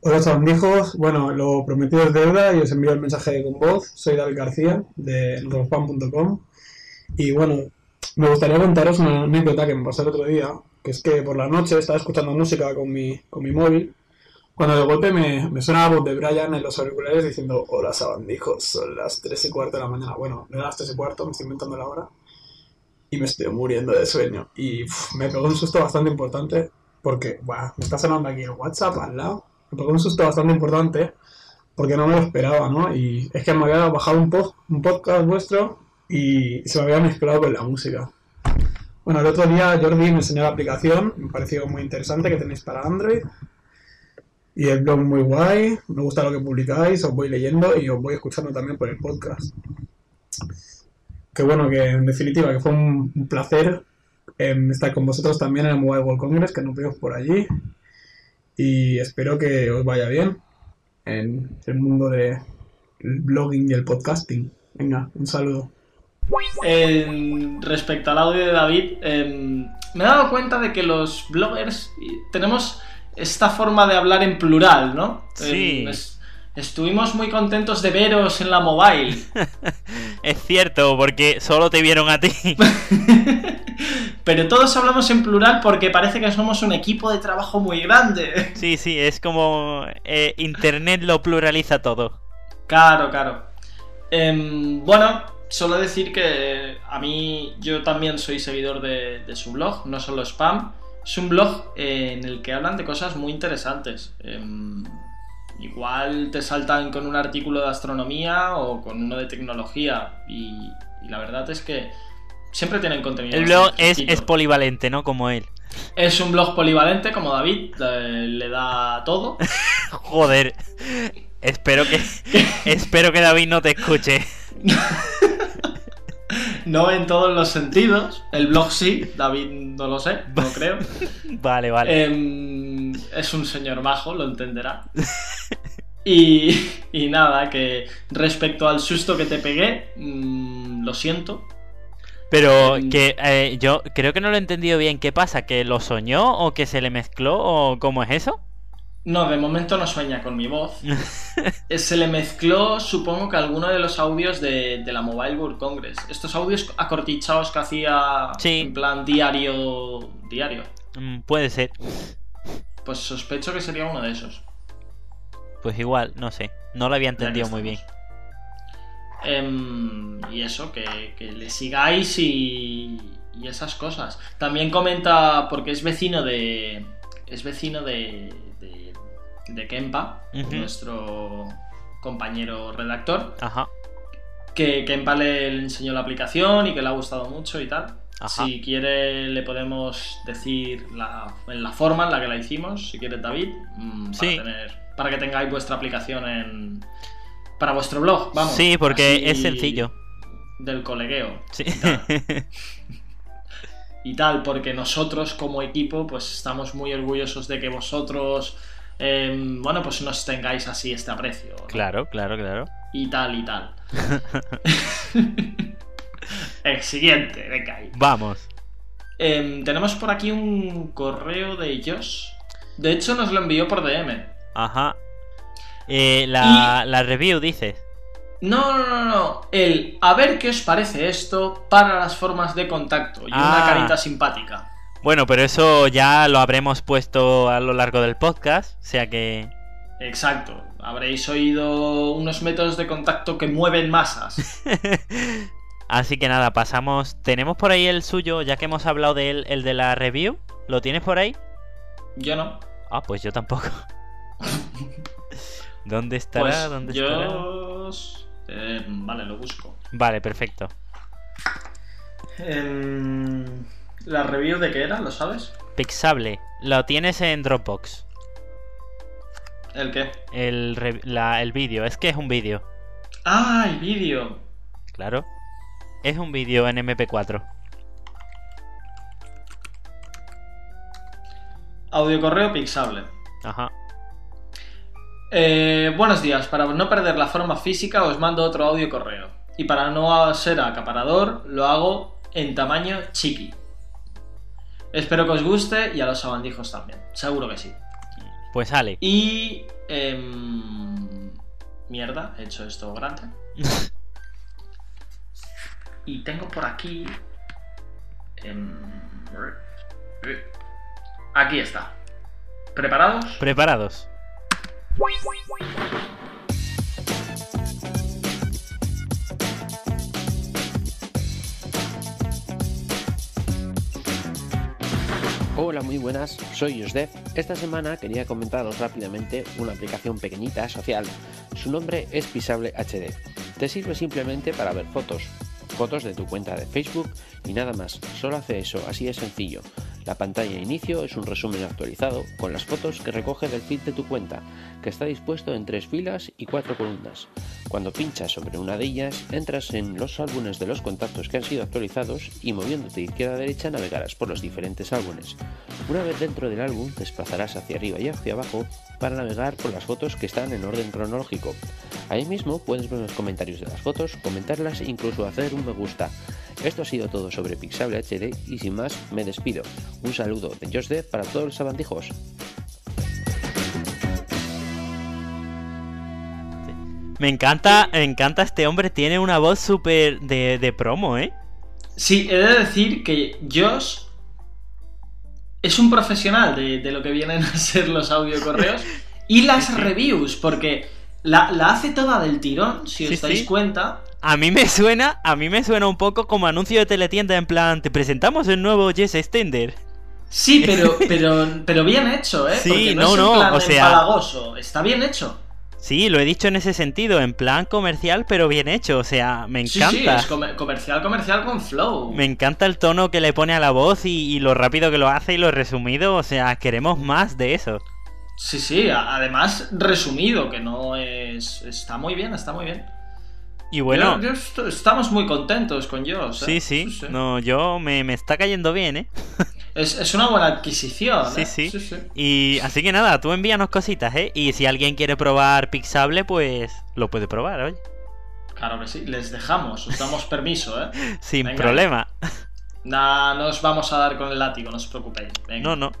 Hola sabandijos, bueno, lo prometido es deuda y os envío el mensaje con voz. Soy David García de rospam.com y bueno, me gustaría contaros una anécdota que me pasó el otro día, que es que por la noche estaba escuchando música con mi, con mi móvil, cuando de golpe me, me suena la voz de Brian en los auriculares diciendo Hola sabandijos, son las 3 y cuarto de la mañana. Bueno, no eran las 3 y cuarto, me estoy inventando la hora y me estoy muriendo de sueño. Y me pegó un susto bastante importante porque, buah, me está sonando aquí el WhatsApp al lado. Me pegó un susto bastante importante porque no me lo esperaba, ¿no? Y es que me había bajado un, pod- un podcast vuestro y se me había mezclado con la música. Bueno, el otro día Jordi me enseñó la aplicación, me pareció muy interesante que tenéis para Android. Y el blog muy guay, me gusta lo que publicáis, os voy leyendo y os voy escuchando también por el podcast. Que bueno, que en definitiva, que fue un, placer em, estar con vosotros también en el Mobile World Congress, que nos vimos por allí. Y espero que os vaya bien en el mundo del blogging y el podcasting. Venga, un saludo. En- respecto al audio de David, em, me he dado cuenta de que los bloggers tenemos esta forma de hablar en plural, ¿no? Sí. Em, es- estuvimos muy contentos de veros en la mobile. [laughs] Es cierto, porque solo te vieron a ti. [laughs] Pero todos hablamos en plural porque parece que somos un equipo de trabajo muy grande. [laughs] Sí, sí, es como eh, Internet lo pluraliza todo. Claro, claro. Em, bueno, solo decir que a mí yo también soy seguidor de, de su blog, no solo spam. Es un blog eh, en el que hablan de cosas muy interesantes. Em, igual te saltan con un artículo de astronomía o con uno de tecnología y, y la verdad es que siempre tienen contenido. El blog es polivalente, ¿no? Como él. Es un blog polivalente como David, eh, le da todo. [laughs] Joder. Espero que [laughs] espero que David no te escuche. [laughs] No en todos los sentidos. El blog sí, David no lo sé, no creo. [laughs] Vale, vale. Em, es un señor majo, lo entenderá. [laughs] Y, y nada, que respecto al susto que te pegué, mm, lo siento. Pero em, que eh, yo creo que no lo he entendido bien. ¿Qué pasa? ¿Que lo soñó o que se le mezcló o cómo es eso? No, de momento no sueña con mi voz. [laughs] Eh, Se le mezcló, supongo que alguno de los audios de, de la Mobile World Congress. Estos audios acortichados que hacía en plan diario. diario. Mm, puede ser. Pues sospecho que sería uno de esos. Pues igual, no sé. No lo había entendido muy bien. Em, y eso, que, que le sigáis y, y esas cosas. También comenta, porque es vecino de. Es vecino de. De, Kempa, nuestro compañero redactor. Ajá. Que Kempa le, enseñó la aplicación y que le ha gustado mucho y tal. Ajá. Si quiere, le podemos decir la, en la forma en la que la hicimos, si quiere, David, mm, para, Sí. tener, para que tengáis vuestra aplicación en, para vuestro blog. Vamos, Sí, porque es sencillo. Del colegueo. Sí. Y tal. [laughs] y tal, porque nosotros como equipo, pues estamos muy orgullosos de que vosotros, em, bueno, pues nos tengáis así este aprecio. ¿no? claro, claro, claro. Y tal, y tal. [laughs] [laughs] El siguiente, venga ahí. Vamos. Em, tenemos por aquí un correo de Josh. De hecho, nos lo envió por DM. Ajá. Eh, la, la review, dices. No, no, no, no. El a ver qué os parece esto para las formas de contacto. Y una Ah. carita simpática. Bueno, pero eso ya lo habremos puesto a lo largo del podcast. O sea que. Exacto. habréis oído unos métodos de contacto que mueven masas. [laughs] Así que nada, pasamos. ¿Tenemos por ahí el suyo, ya que hemos hablado de él, el de la review? ¿Lo tienes por ahí? Yo no. Ah, pues yo tampoco. [laughs] ¿Dónde estará? Pues ¿Dónde yo... Eh, vale, lo busco. Vale, perfecto. Em, ¿La review de qué era? ¿Lo sabes? Pixable. Lo tienes en Dropbox. ¿El qué? El, la- el vídeo. Es que es un vídeo. Ah, el vídeo. Claro. Es un vídeo en MP4. Audio correo pixable. Ajá. Eh, buenos días, para no perder la forma física os mando otro audio correo. Y para no ser acaparador, lo hago en tamaño chiqui. Espero que os guste y a los sabandijos también. Seguro que sí. Pues sale. Y... em, mierda, he hecho esto grande. [laughs] y tengo por aquí... em, aquí está. ¿Preparados? Preparados. Hola, muy buenas, soy Yosdev. Esta semana quería comentaros rápidamente una aplicación pequeñita social. Su nombre es Pisable HD. Te sirve simplemente para ver fotos, fotos de tu cuenta de Facebook y nada más. Solo hace eso, así de sencillo. La pantalla de inicio es un resumen actualizado con las fotos que recoge del feed de tu cuenta, que está dispuesto en tres filas y cuatro columnas. Cuando pinchas sobre una de ellas, entras en los álbumes de los contactos que han sido actualizados y moviéndote de izquierda a derecha navegarás por los diferentes álbumes. Una vez dentro del álbum, desplazarás hacia arriba y hacia abajo para navegar por las fotos que están en orden cronológico. Ahí mismo puedes ver los comentarios de las fotos, comentarlas e incluso hacer un me gusta. Esto ha sido todo sobre Pixable HD y sin más me despido. Un saludo de Josh Dev para todos los sabandijos. Me encanta, me encanta este hombre, tiene una voz súper de, de promo, ¿eh? Sí, he de decir que Josh es un profesional de, de lo que vienen a ser los audiocorreos [laughs] y las reviews, porque la, la hace toda del tirón, si os Sí, dais sí. cuenta. A mí me suena, a mí me suena un poco como anuncio de teletienda en plan, te presentamos el nuevo Jess Extender. Sí, pero, pero, pero bien hecho, ¿eh? Sí, Porque no, no, es en no, plan o sea- empalagoso, está bien hecho. Sí, lo he dicho en ese sentido, en plan comercial, pero bien hecho, o sea, me Sí, encanta. sí, es comer- comercial, comercial con flow. Me encanta el tono que le pone a la voz y, y lo rápido que lo hace y lo resumido, o sea, queremos más de eso. Sí, sí, además resumido, que no es... Está muy bien, está muy bien. Y bueno, Yo- yo est- estamos muy contentos con Josh. ¿eh? sí, sí, no, yo me, me está cayendo bien, ¿eh? [laughs] Es, es una buena adquisición. Sí, ¿eh? sí. Y así que nada, tú envíanos cositas, ¿eh? Y si alguien quiere probar Pixable, pues lo puede probar, oye. Claro que sí, les dejamos, os damos [laughs] permiso, ¿eh? Sin Venga. problema. Nah, no os vamos a dar con el látigo, no os preocupéis. Venga. No, no.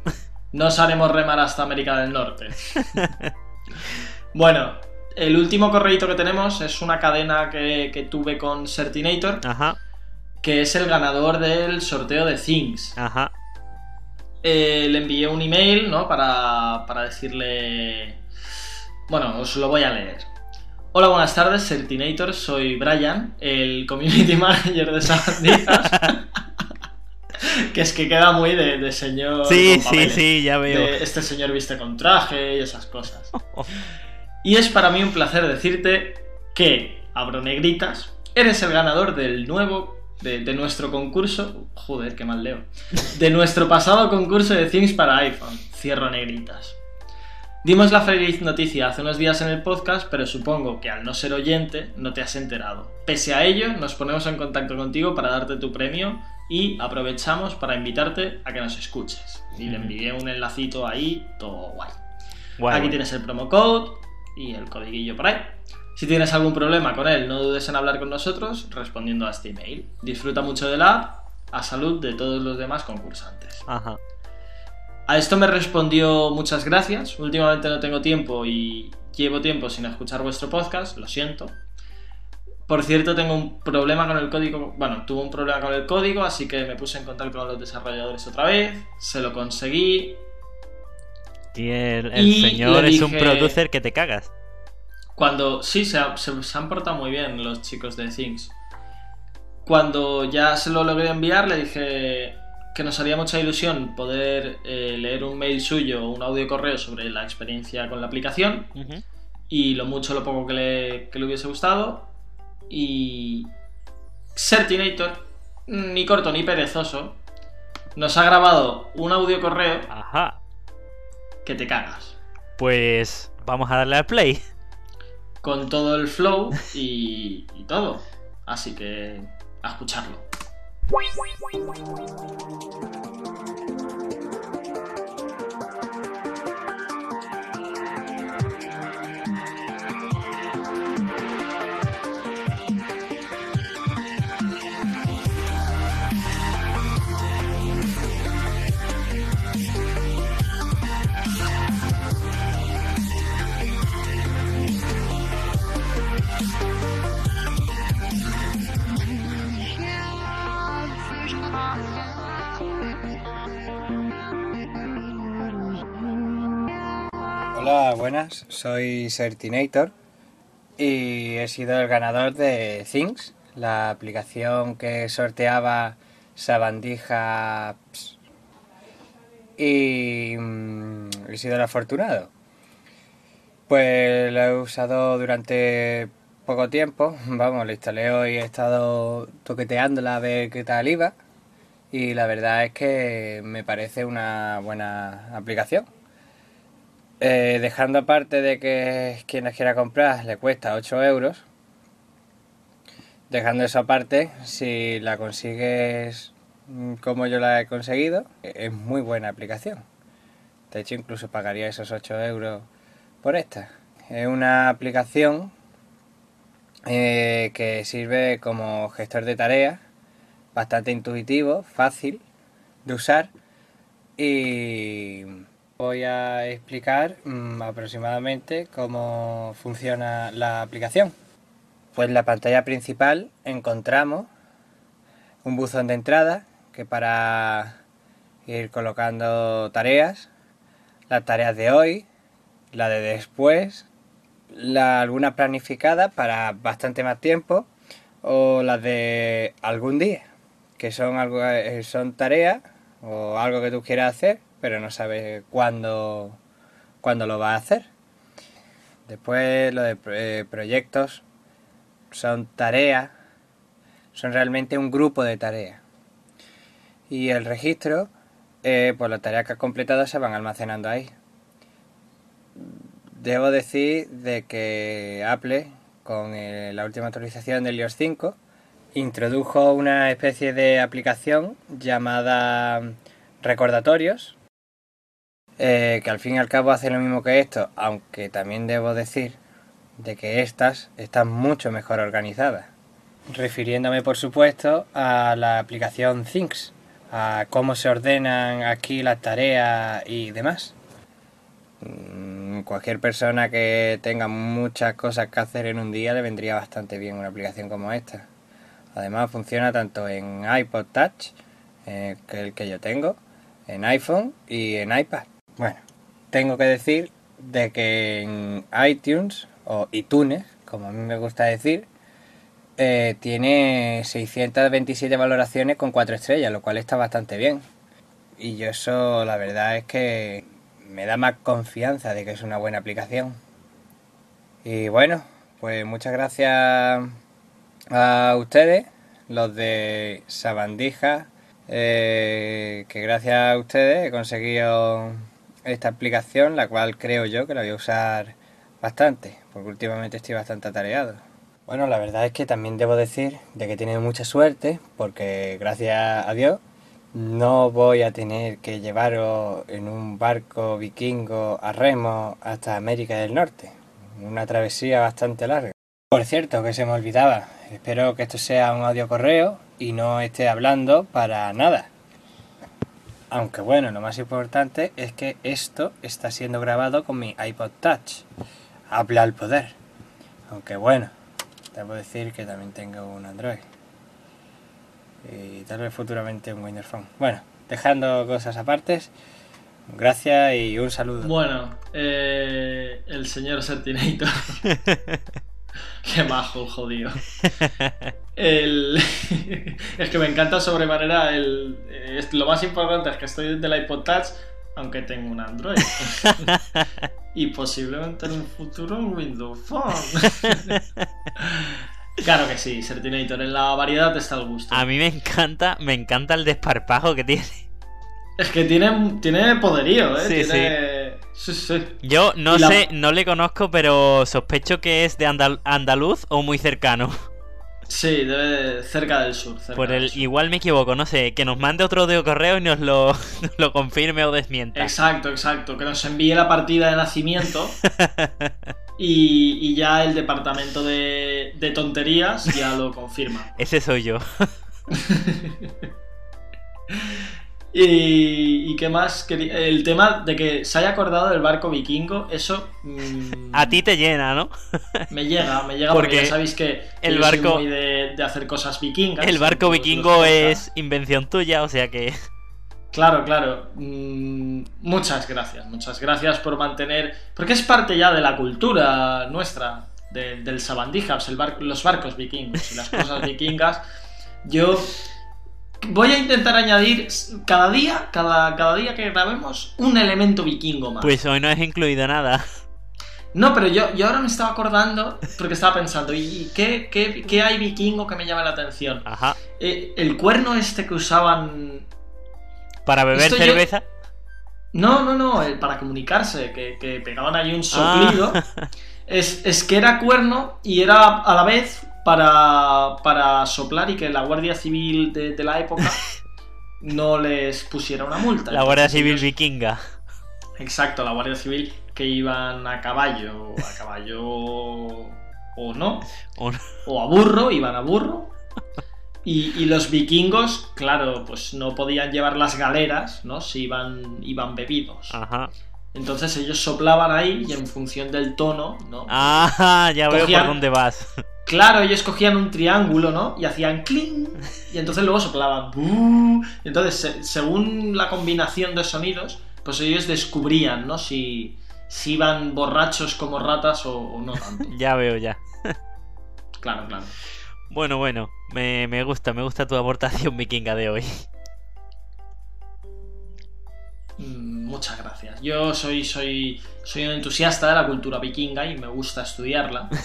No os haremos remar hasta América del Norte. [laughs] bueno, el último correíto que tenemos es una cadena que, que tuve con Certinator, Ajá, que es el ganador del sorteo de Things. ajá. Eh, le envié un email, ¿no? Para, para decirle... Bueno, os lo voy a leer. Hola, buenas tardes, Certinator. Soy Brian, el Community [laughs] Manager de Sabandijas. [laughs] que es que queda muy de, de señor... Sí, sí, sí, ya veo. De este señor viste con traje y esas cosas. [laughs] Y es para mí un placer decirte que, abro negritas, eres el ganador del nuevo, de, de nuestro concurso, joder, qué mal leo, de nuestro pasado concurso de Things para iPhone, cierro negritas. Dimos la feliz noticia hace unos días en el podcast, pero supongo que al no ser oyente no te has enterado. Pese a ello, nos ponemos en contacto contigo para darte tu premio y aprovechamos para invitarte a que nos escuches. Y le envié un enlacito ahí, todo guay. Aquí tienes el promo code y el codiguillo por ahí. Si tienes algún problema con él, no dudes en hablar con nosotros respondiendo a este email. Disfruta mucho de la app, a salud de todos los demás concursantes. Ajá. A esto me respondió muchas gracias. Últimamente no tengo tiempo y llevo tiempo sin escuchar vuestro podcast, lo siento. Por cierto, tengo un problema con el código. Bueno, tuve un problema con el código, así que me puse en contacto con los desarrolladores otra vez. Se lo conseguí. Y el, el Y señor es un producer que te cagas. Cuando. Sí, se, ha- se- se han portado muy bien los chicos de Things. Cuando ya se lo logré enviar, le dije que nos haría mucha ilusión poder eh, leer un mail suyo o un audio correo sobre la experiencia con la aplicación y lo mucho o lo poco que le, que le hubiese gustado. Y. Sertinator, ni corto ni perezoso, nos ha grabado un audio correo Ajá. Que te cagas. Pues vamos a darle al play. Con todo el flow y, y todo. Así que a escucharlo. Hola, buenas. Soy Sertinator y he sido el ganador de Things, la aplicación que sorteaba Sabandija y mm, he sido el afortunado. Pues lo he usado durante poco tiempo, vamos, lo instalé hoy he estado toqueteándola a ver qué tal iba y la verdad es que me parece una buena aplicación. Eh, dejando aparte de que quien la quiera comprar le cuesta 8 euros, dejando eso aparte, si la consigues como yo la he conseguido, es muy buena aplicación. De hecho, incluso pagaría esos 8 euros por esta. Es una aplicación eh, que sirve como gestor de tareas, bastante intuitivo, fácil de usar y voy a explicar mm, aproximadamente cómo funciona la aplicación. Pues en la pantalla principal encontramos un buzón de entrada que para ir colocando tareas, las tareas de hoy, la de después, la, algunas planificadas para bastante más tiempo o las de algún día, que son, algo, eh, son tareas o algo que tú quieras hacer pero no sabes cuándo, cuándo lo vas a hacer. Después lo de eh, proyectos son tareas, son realmente un grupo de tareas. Y el registro, eh, pues las tareas que has completado se van almacenando ahí. Debo decir de que Apple, con eh, la última actualización del iOS 5, introdujo una especie de aplicación llamada recordatorios, eh, que al fin y al cabo hace lo mismo que esto, aunque también debo decir de que estas están mucho mejor organizadas. Refiriéndome por supuesto a la aplicación Things, a cómo se ordenan aquí las tareas y demás. Mm, Cualquier persona que tenga muchas cosas que hacer en un día le vendría bastante bien una aplicación como esta. Además funciona tanto en iPod Touch, eh, que el que yo tengo, en iPhone y en iPad. Bueno, tengo que decir de que en iTunes o iTunes, como a mí me gusta decir, eh, tiene 627 valoraciones con 4 estrellas, lo cual está bastante bien. Y yo eso la verdad es que me da más confianza de que es una buena aplicación. Y bueno, pues muchas gracias a ustedes, los de Sabandija, eh, que gracias a ustedes he conseguido esta aplicación, la cual creo yo que la voy a usar bastante, porque últimamente estoy bastante atareado. Bueno, la verdad es que también debo decir de que he tenido mucha suerte, porque gracias a Dios no voy a tener que llevaros en un barco vikingo a remo hasta América del Norte. Una travesía bastante larga. Por cierto, que se me olvidaba, espero que esto sea un audio correo y no esté hablando para nada. Aunque bueno, lo más importante es que esto está siendo grabado con mi iPod Touch. Habla al poder. Aunque bueno, debo decir que también tengo un Android. Y tal vez futuramente un Windows Phone. Bueno, dejando cosas aparte, Gracias y un saludo. Bueno, eh, el señor Sertinator. [laughs] Qué majo, jodido. [laughs] El... [laughs] es que me encanta sobremanera el... eh, es- Lo más importante es que estoy desde el iPod Touch, aunque tengo un Android. [laughs] y posiblemente en un futuro un Windows Phone. [laughs] claro que sí, Sertinator. En la variedad está el gusto. A mí me encanta, me encanta el desparpajo que tiene. Es que tiene, tiene poderío, ¿eh? Sí, tiene... sí. sí. Yo no la- sé, no le conozco, pero sospecho que es de andal- andaluz o muy cercano. Sí, debe cerca del sur. cerca Por del el, sur. igual me equivoco, no sé, que nos mande otro de correo y nos lo, [laughs] nos lo confirme o desmienta. Exacto, exacto. Que nos envíe la partida de nacimiento [laughs] y, y ya el departamento de, de tonterías ya lo confirma. [laughs] Ese soy yo. Y, y qué más, el tema de que se haya acordado del barco vikingo, eso mm, A ti te llena, ¿no? me llega, me llega porque, Porque ya sabéis que, el yo soy barco- muy de, de hacer cosas vikingas. El barco vikingo es invención tuya, o sea que... Claro, claro. Mm, muchas gracias, muchas gracias por mantener. Porque es parte ya de la cultura nuestra, de- del Sabandijas, el bar- los barcos vikingos y las cosas [laughs] vikingas. Yo voy a intentar añadir cada día, cada, cada día que grabemos, un elemento vikingo más. Pues hoy no has incluido nada. No, pero yo, yo ahora me estaba acordando, porque estaba pensando, ¿y qué, qué- qué hay vikingo que me llama la atención? Ajá. Eh, el cuerno este que usaban Para beber Esto yo- cerveza. No, no, no, el para comunicarse, que, que pegaban ahí un Ah. soplido. [laughs] Es, es que era cuerno y era a la vez para, para soplar y que la Guardia Civil de, de la época [laughs] no les pusiera una multa. La Guardia Civil ellos- vikinga. Exacto, la Guardia Civil que iban a caballo, a caballo o no, O- o a burro, iban a burro. Y, y los vikingos, claro, pues no podían llevar las galeras, ¿no? Si iban, iban bebidos. Ajá. Entonces ellos soplaban ahí y en función del tono, ¿no? Ah, [laughs] ya veo Cogían- por dónde vas. Claro, ellos cogían un triángulo, ¿no? Y hacían cling. Y entonces luego soplaban. Entonces, se- según la combinación de sonidos, pues ellos descubrían, ¿no? Si, si iban borrachos como ratas o, o no tanto. [laughs] Ya veo, ya. Claro, claro. Bueno, bueno, me, me gusta, me gusta tu aportación vikinga de hoy. Mm, Muchas gracias. Yo soy, soy, soy un entusiasta de la cultura vikinga y me gusta estudiarla. [laughs]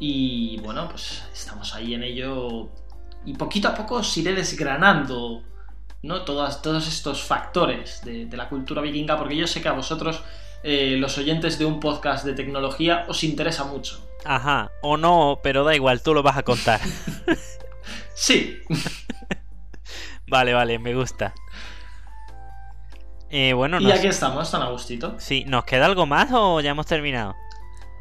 Y bueno, pues estamos ahí en ello. Y poquito a poco os iré desgranando ¿no? Todas, todos estos factores de, de la cultura vikinga, porque yo sé que a vosotros, eh, los oyentes de un podcast de tecnología, os interesa mucho. Ajá, o no, pero da igual, tú lo vas a contar. [laughs] Sí. [laughs] vale, vale, me gusta. Eh, bueno, y nos- aquí estamos, tan a gustito. Sí, ¿nos queda algo más o ya hemos terminado?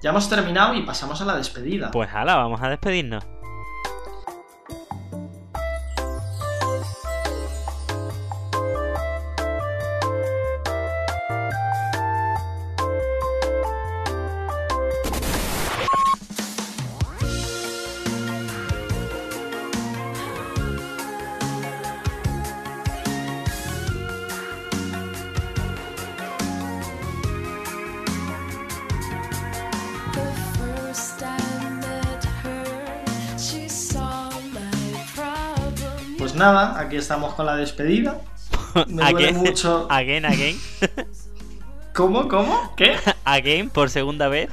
Ya hemos terminado y pasamos a la despedida. Pues hala, vamos a despedirnos. Aquí estamos con la despedida. [laughs] Me duele Again, mucho. [laughs] again, again. [laughs] ¿Cómo? ¿Cómo? ¿Qué? Again, por segunda vez.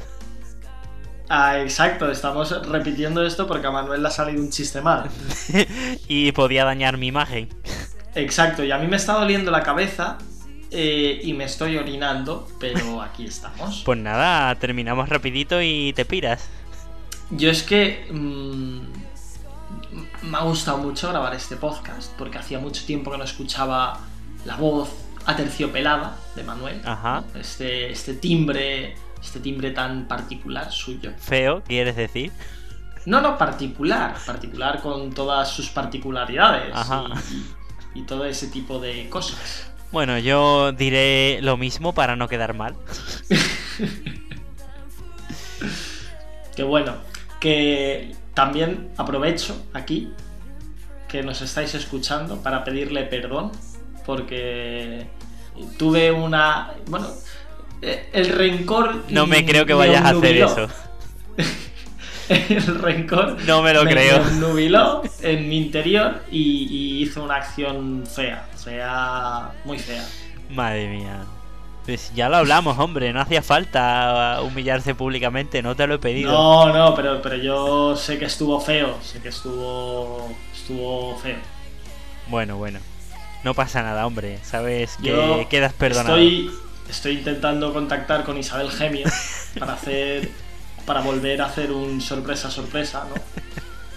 Ah, exacto, estamos repitiendo esto porque a Manuel le ha salido un chiste mal. y podía dañar mi imagen. Exacto, y a mí me está doliendo la cabeza eh, y me estoy orinando, pero aquí estamos. Pues nada, terminamos rapidito y te piras. Yo es que mm, me ha gustado mucho grabar este podcast porque hacía mucho tiempo que no escuchaba la voz aterciopelada de Manuel. Ajá. Este, este timbre, este timbre tan particular suyo. Feo, ¿quieres decir? No, no, particular, particular con todas sus particularidades Ajá. y, y todo ese tipo de cosas. Bueno, yo diré lo mismo para no quedar mal. [laughs] Que bueno, que también aprovecho aquí que nos estáis escuchando para pedirle perdón porque tuve una. Bueno, eh, el rencor. No me creo que vayas a hacer eso. [laughs] el rencor. No me lo creo. Me obnubiló en mi interior y, y hizo una acción fea. Fea. Muy fea. Madre mía. Pues ya lo hablamos, hombre. No hacía falta humillarse públicamente. No te lo he pedido. No, no, pero, pero yo sé que estuvo feo. Sé que estuvo. Estuvo feo. Bueno, bueno. No pasa nada, hombre. Sabes que Yo quedas perdonado. Estoy, estoy intentando contactar con Isabel Gemio [laughs] para hacer. para volver a hacer un sorpresa sorpresa, ¿no?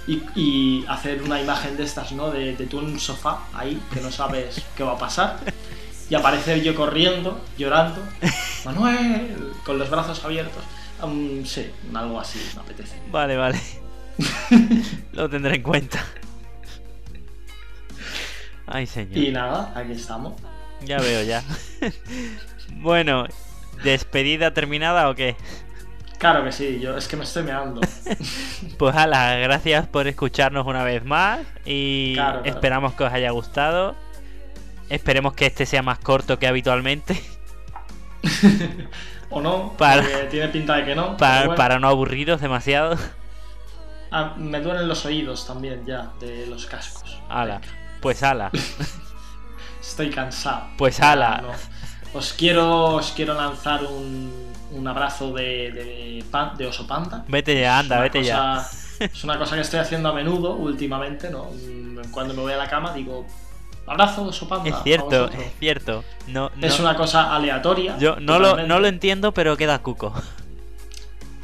Y, y hacer una imagen de estas, ¿no? De, de tú en un sofá, ahí, que no sabes qué va a pasar. Y aparecer yo corriendo, llorando. [laughs] Manuel, con los brazos abiertos. Um, sí, algo así me apetece. Vale, vale. [laughs] lo tendré en cuenta. Ay, señor. Y nada, aquí estamos. Ya veo, ya. bueno, ¿despedida terminada o qué? Claro que sí, yo es que me estoy meando. [laughs] Pues hala, gracias por escucharnos una vez más y Claro, claro. esperamos que os haya gustado. Esperemos que este sea más corto que habitualmente [laughs] o no, Para- porque tiene pinta de que no. para, bueno. para no aburriros demasiado. Ah, me duelen los oídos también ya de los cascos. Hala, pues hala. [laughs] Estoy cansado. Pues Ya, ala. no. Os quiero, os quiero lanzar un, un abrazo de, de, pan- de oso panda. Vete ya, anda, vete ya. cosa- [laughs] Es una cosa que estoy haciendo a menudo últimamente, ¿no? Mm, Cuando me voy a la cama digo, abrazo de oso panda. Es cierto, vosotros". es cierto. No, Es una cosa aleatoria. Yo no lo, no lo entiendo, pero queda cuco.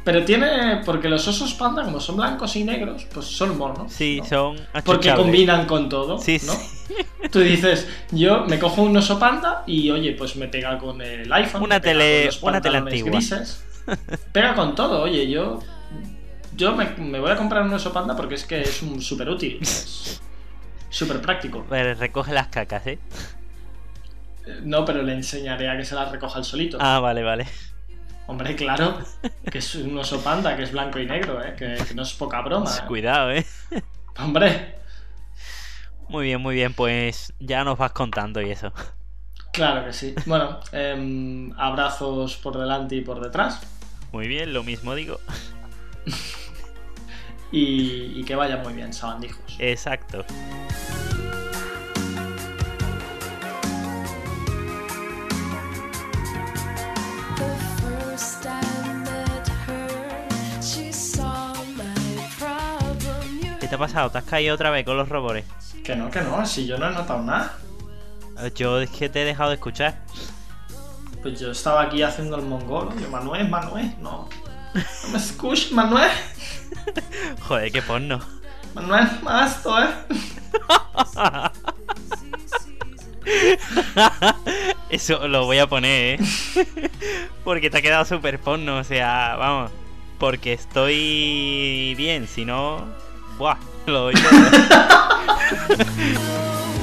Pero tiene. Porque los osos panda, como son blancos y negros, pues son monos. Sí, son Porque combinan con todo. Sí, ¿no? sí. Tú dices, yo me cojo un oso panda y oye, pues me pega con el iPhone. Una tele- una tele antigua. grises. Pega con todo, oye, yo. Yo me, me voy a comprar un oso panda porque es que es un súper útil. Es [laughs] súper práctico. Vale, recoge las cacas, ¿eh? Eh, No, pero le enseñaré a que se las recoja el solito. Ah, vale, vale. Hombre, claro, que es un oso panda, que es blanco y negro, ¿eh? que, que no es poca broma. ¿eh? Cuidado, ¿eh? Hombre, Muy bien, muy bien, pues ya nos vas contando y eso. claro que sí. Bueno, em, abrazos por delante y por detrás. Muy bien, lo mismo digo. [laughs] Y, y que vaya muy bien, sabandijos. Exacto. ¿Qué te ha pasado? ¿Te has caído otra vez con los robores? Que no, que no, si yo no he notado nada. Yo es que te he dejado de escuchar. Pues yo estaba aquí haciendo el mongolo. Yo, Manuel, Manuel, no. No me escuches, Manuel. Joder, qué porno. Manuel, más esto, eh. Eso lo voy a poner, ¿eh? Porque te ha quedado súper porno, o sea, vamos. Porque estoy bien, si no... Buah, lo doy. [laughs]